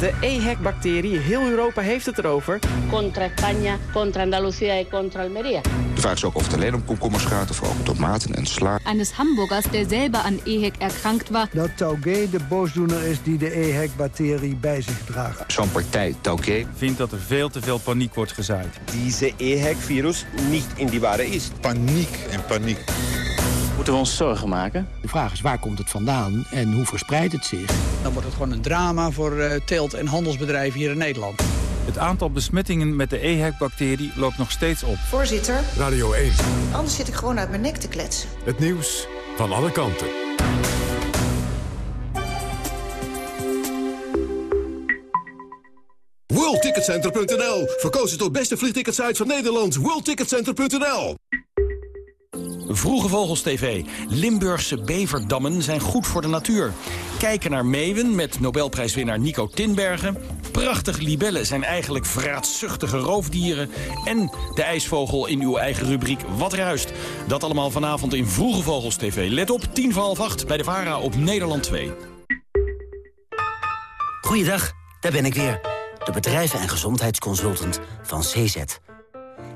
De EHEC-bacterie, heel Europa heeft het erover. Contra España, contra Andalucía y contra Almería. De vraag is ook of het alleen om komkommers gaat of ook om tomaten en sla. Eines Hamburgers, der selber aan EHEC erkrankt was. Dat Taugé de boosdoener is die de EHEC-bacterie bij zich draagt. Zo'n partij Taugé vindt dat er veel te veel paniek wordt gezaaid. Deze EHEC-virus niet in die ware is. Paniek en paniek. Moeten we ons zorgen maken? De vraag is waar komt het vandaan en hoe verspreidt het zich? Dan wordt het gewoon een drama voor uh, teelt- en handelsbedrijven hier in Nederland. Het aantal besmettingen met de EHEC-bacterie loopt nog steeds op. Voorzitter. Radio 1. Anders zit ik gewoon uit mijn nek te kletsen. Het nieuws van alle kanten. WorldTicketCenter.nl Verkozen tot beste vliegticketsite van Nederland. WorldTicketCenter.nl Vroege Vogels TV. Limburgse beverdammen zijn goed voor de natuur. Kijken naar meeuwen met Nobelprijswinnaar Nico Tinbergen. Prachtige libellen zijn eigenlijk vraatzuchtige roofdieren. En de ijsvogel in uw eigen rubriek Wat Ruist. Dat allemaal vanavond in Vroege Vogels TV. Let op, tien voor half acht bij de VARA op Nederland 2. Goeiedag, daar ben ik weer. De bedrijven- en gezondheidsconsultant van CZ.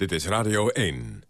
Dit is Radio 1.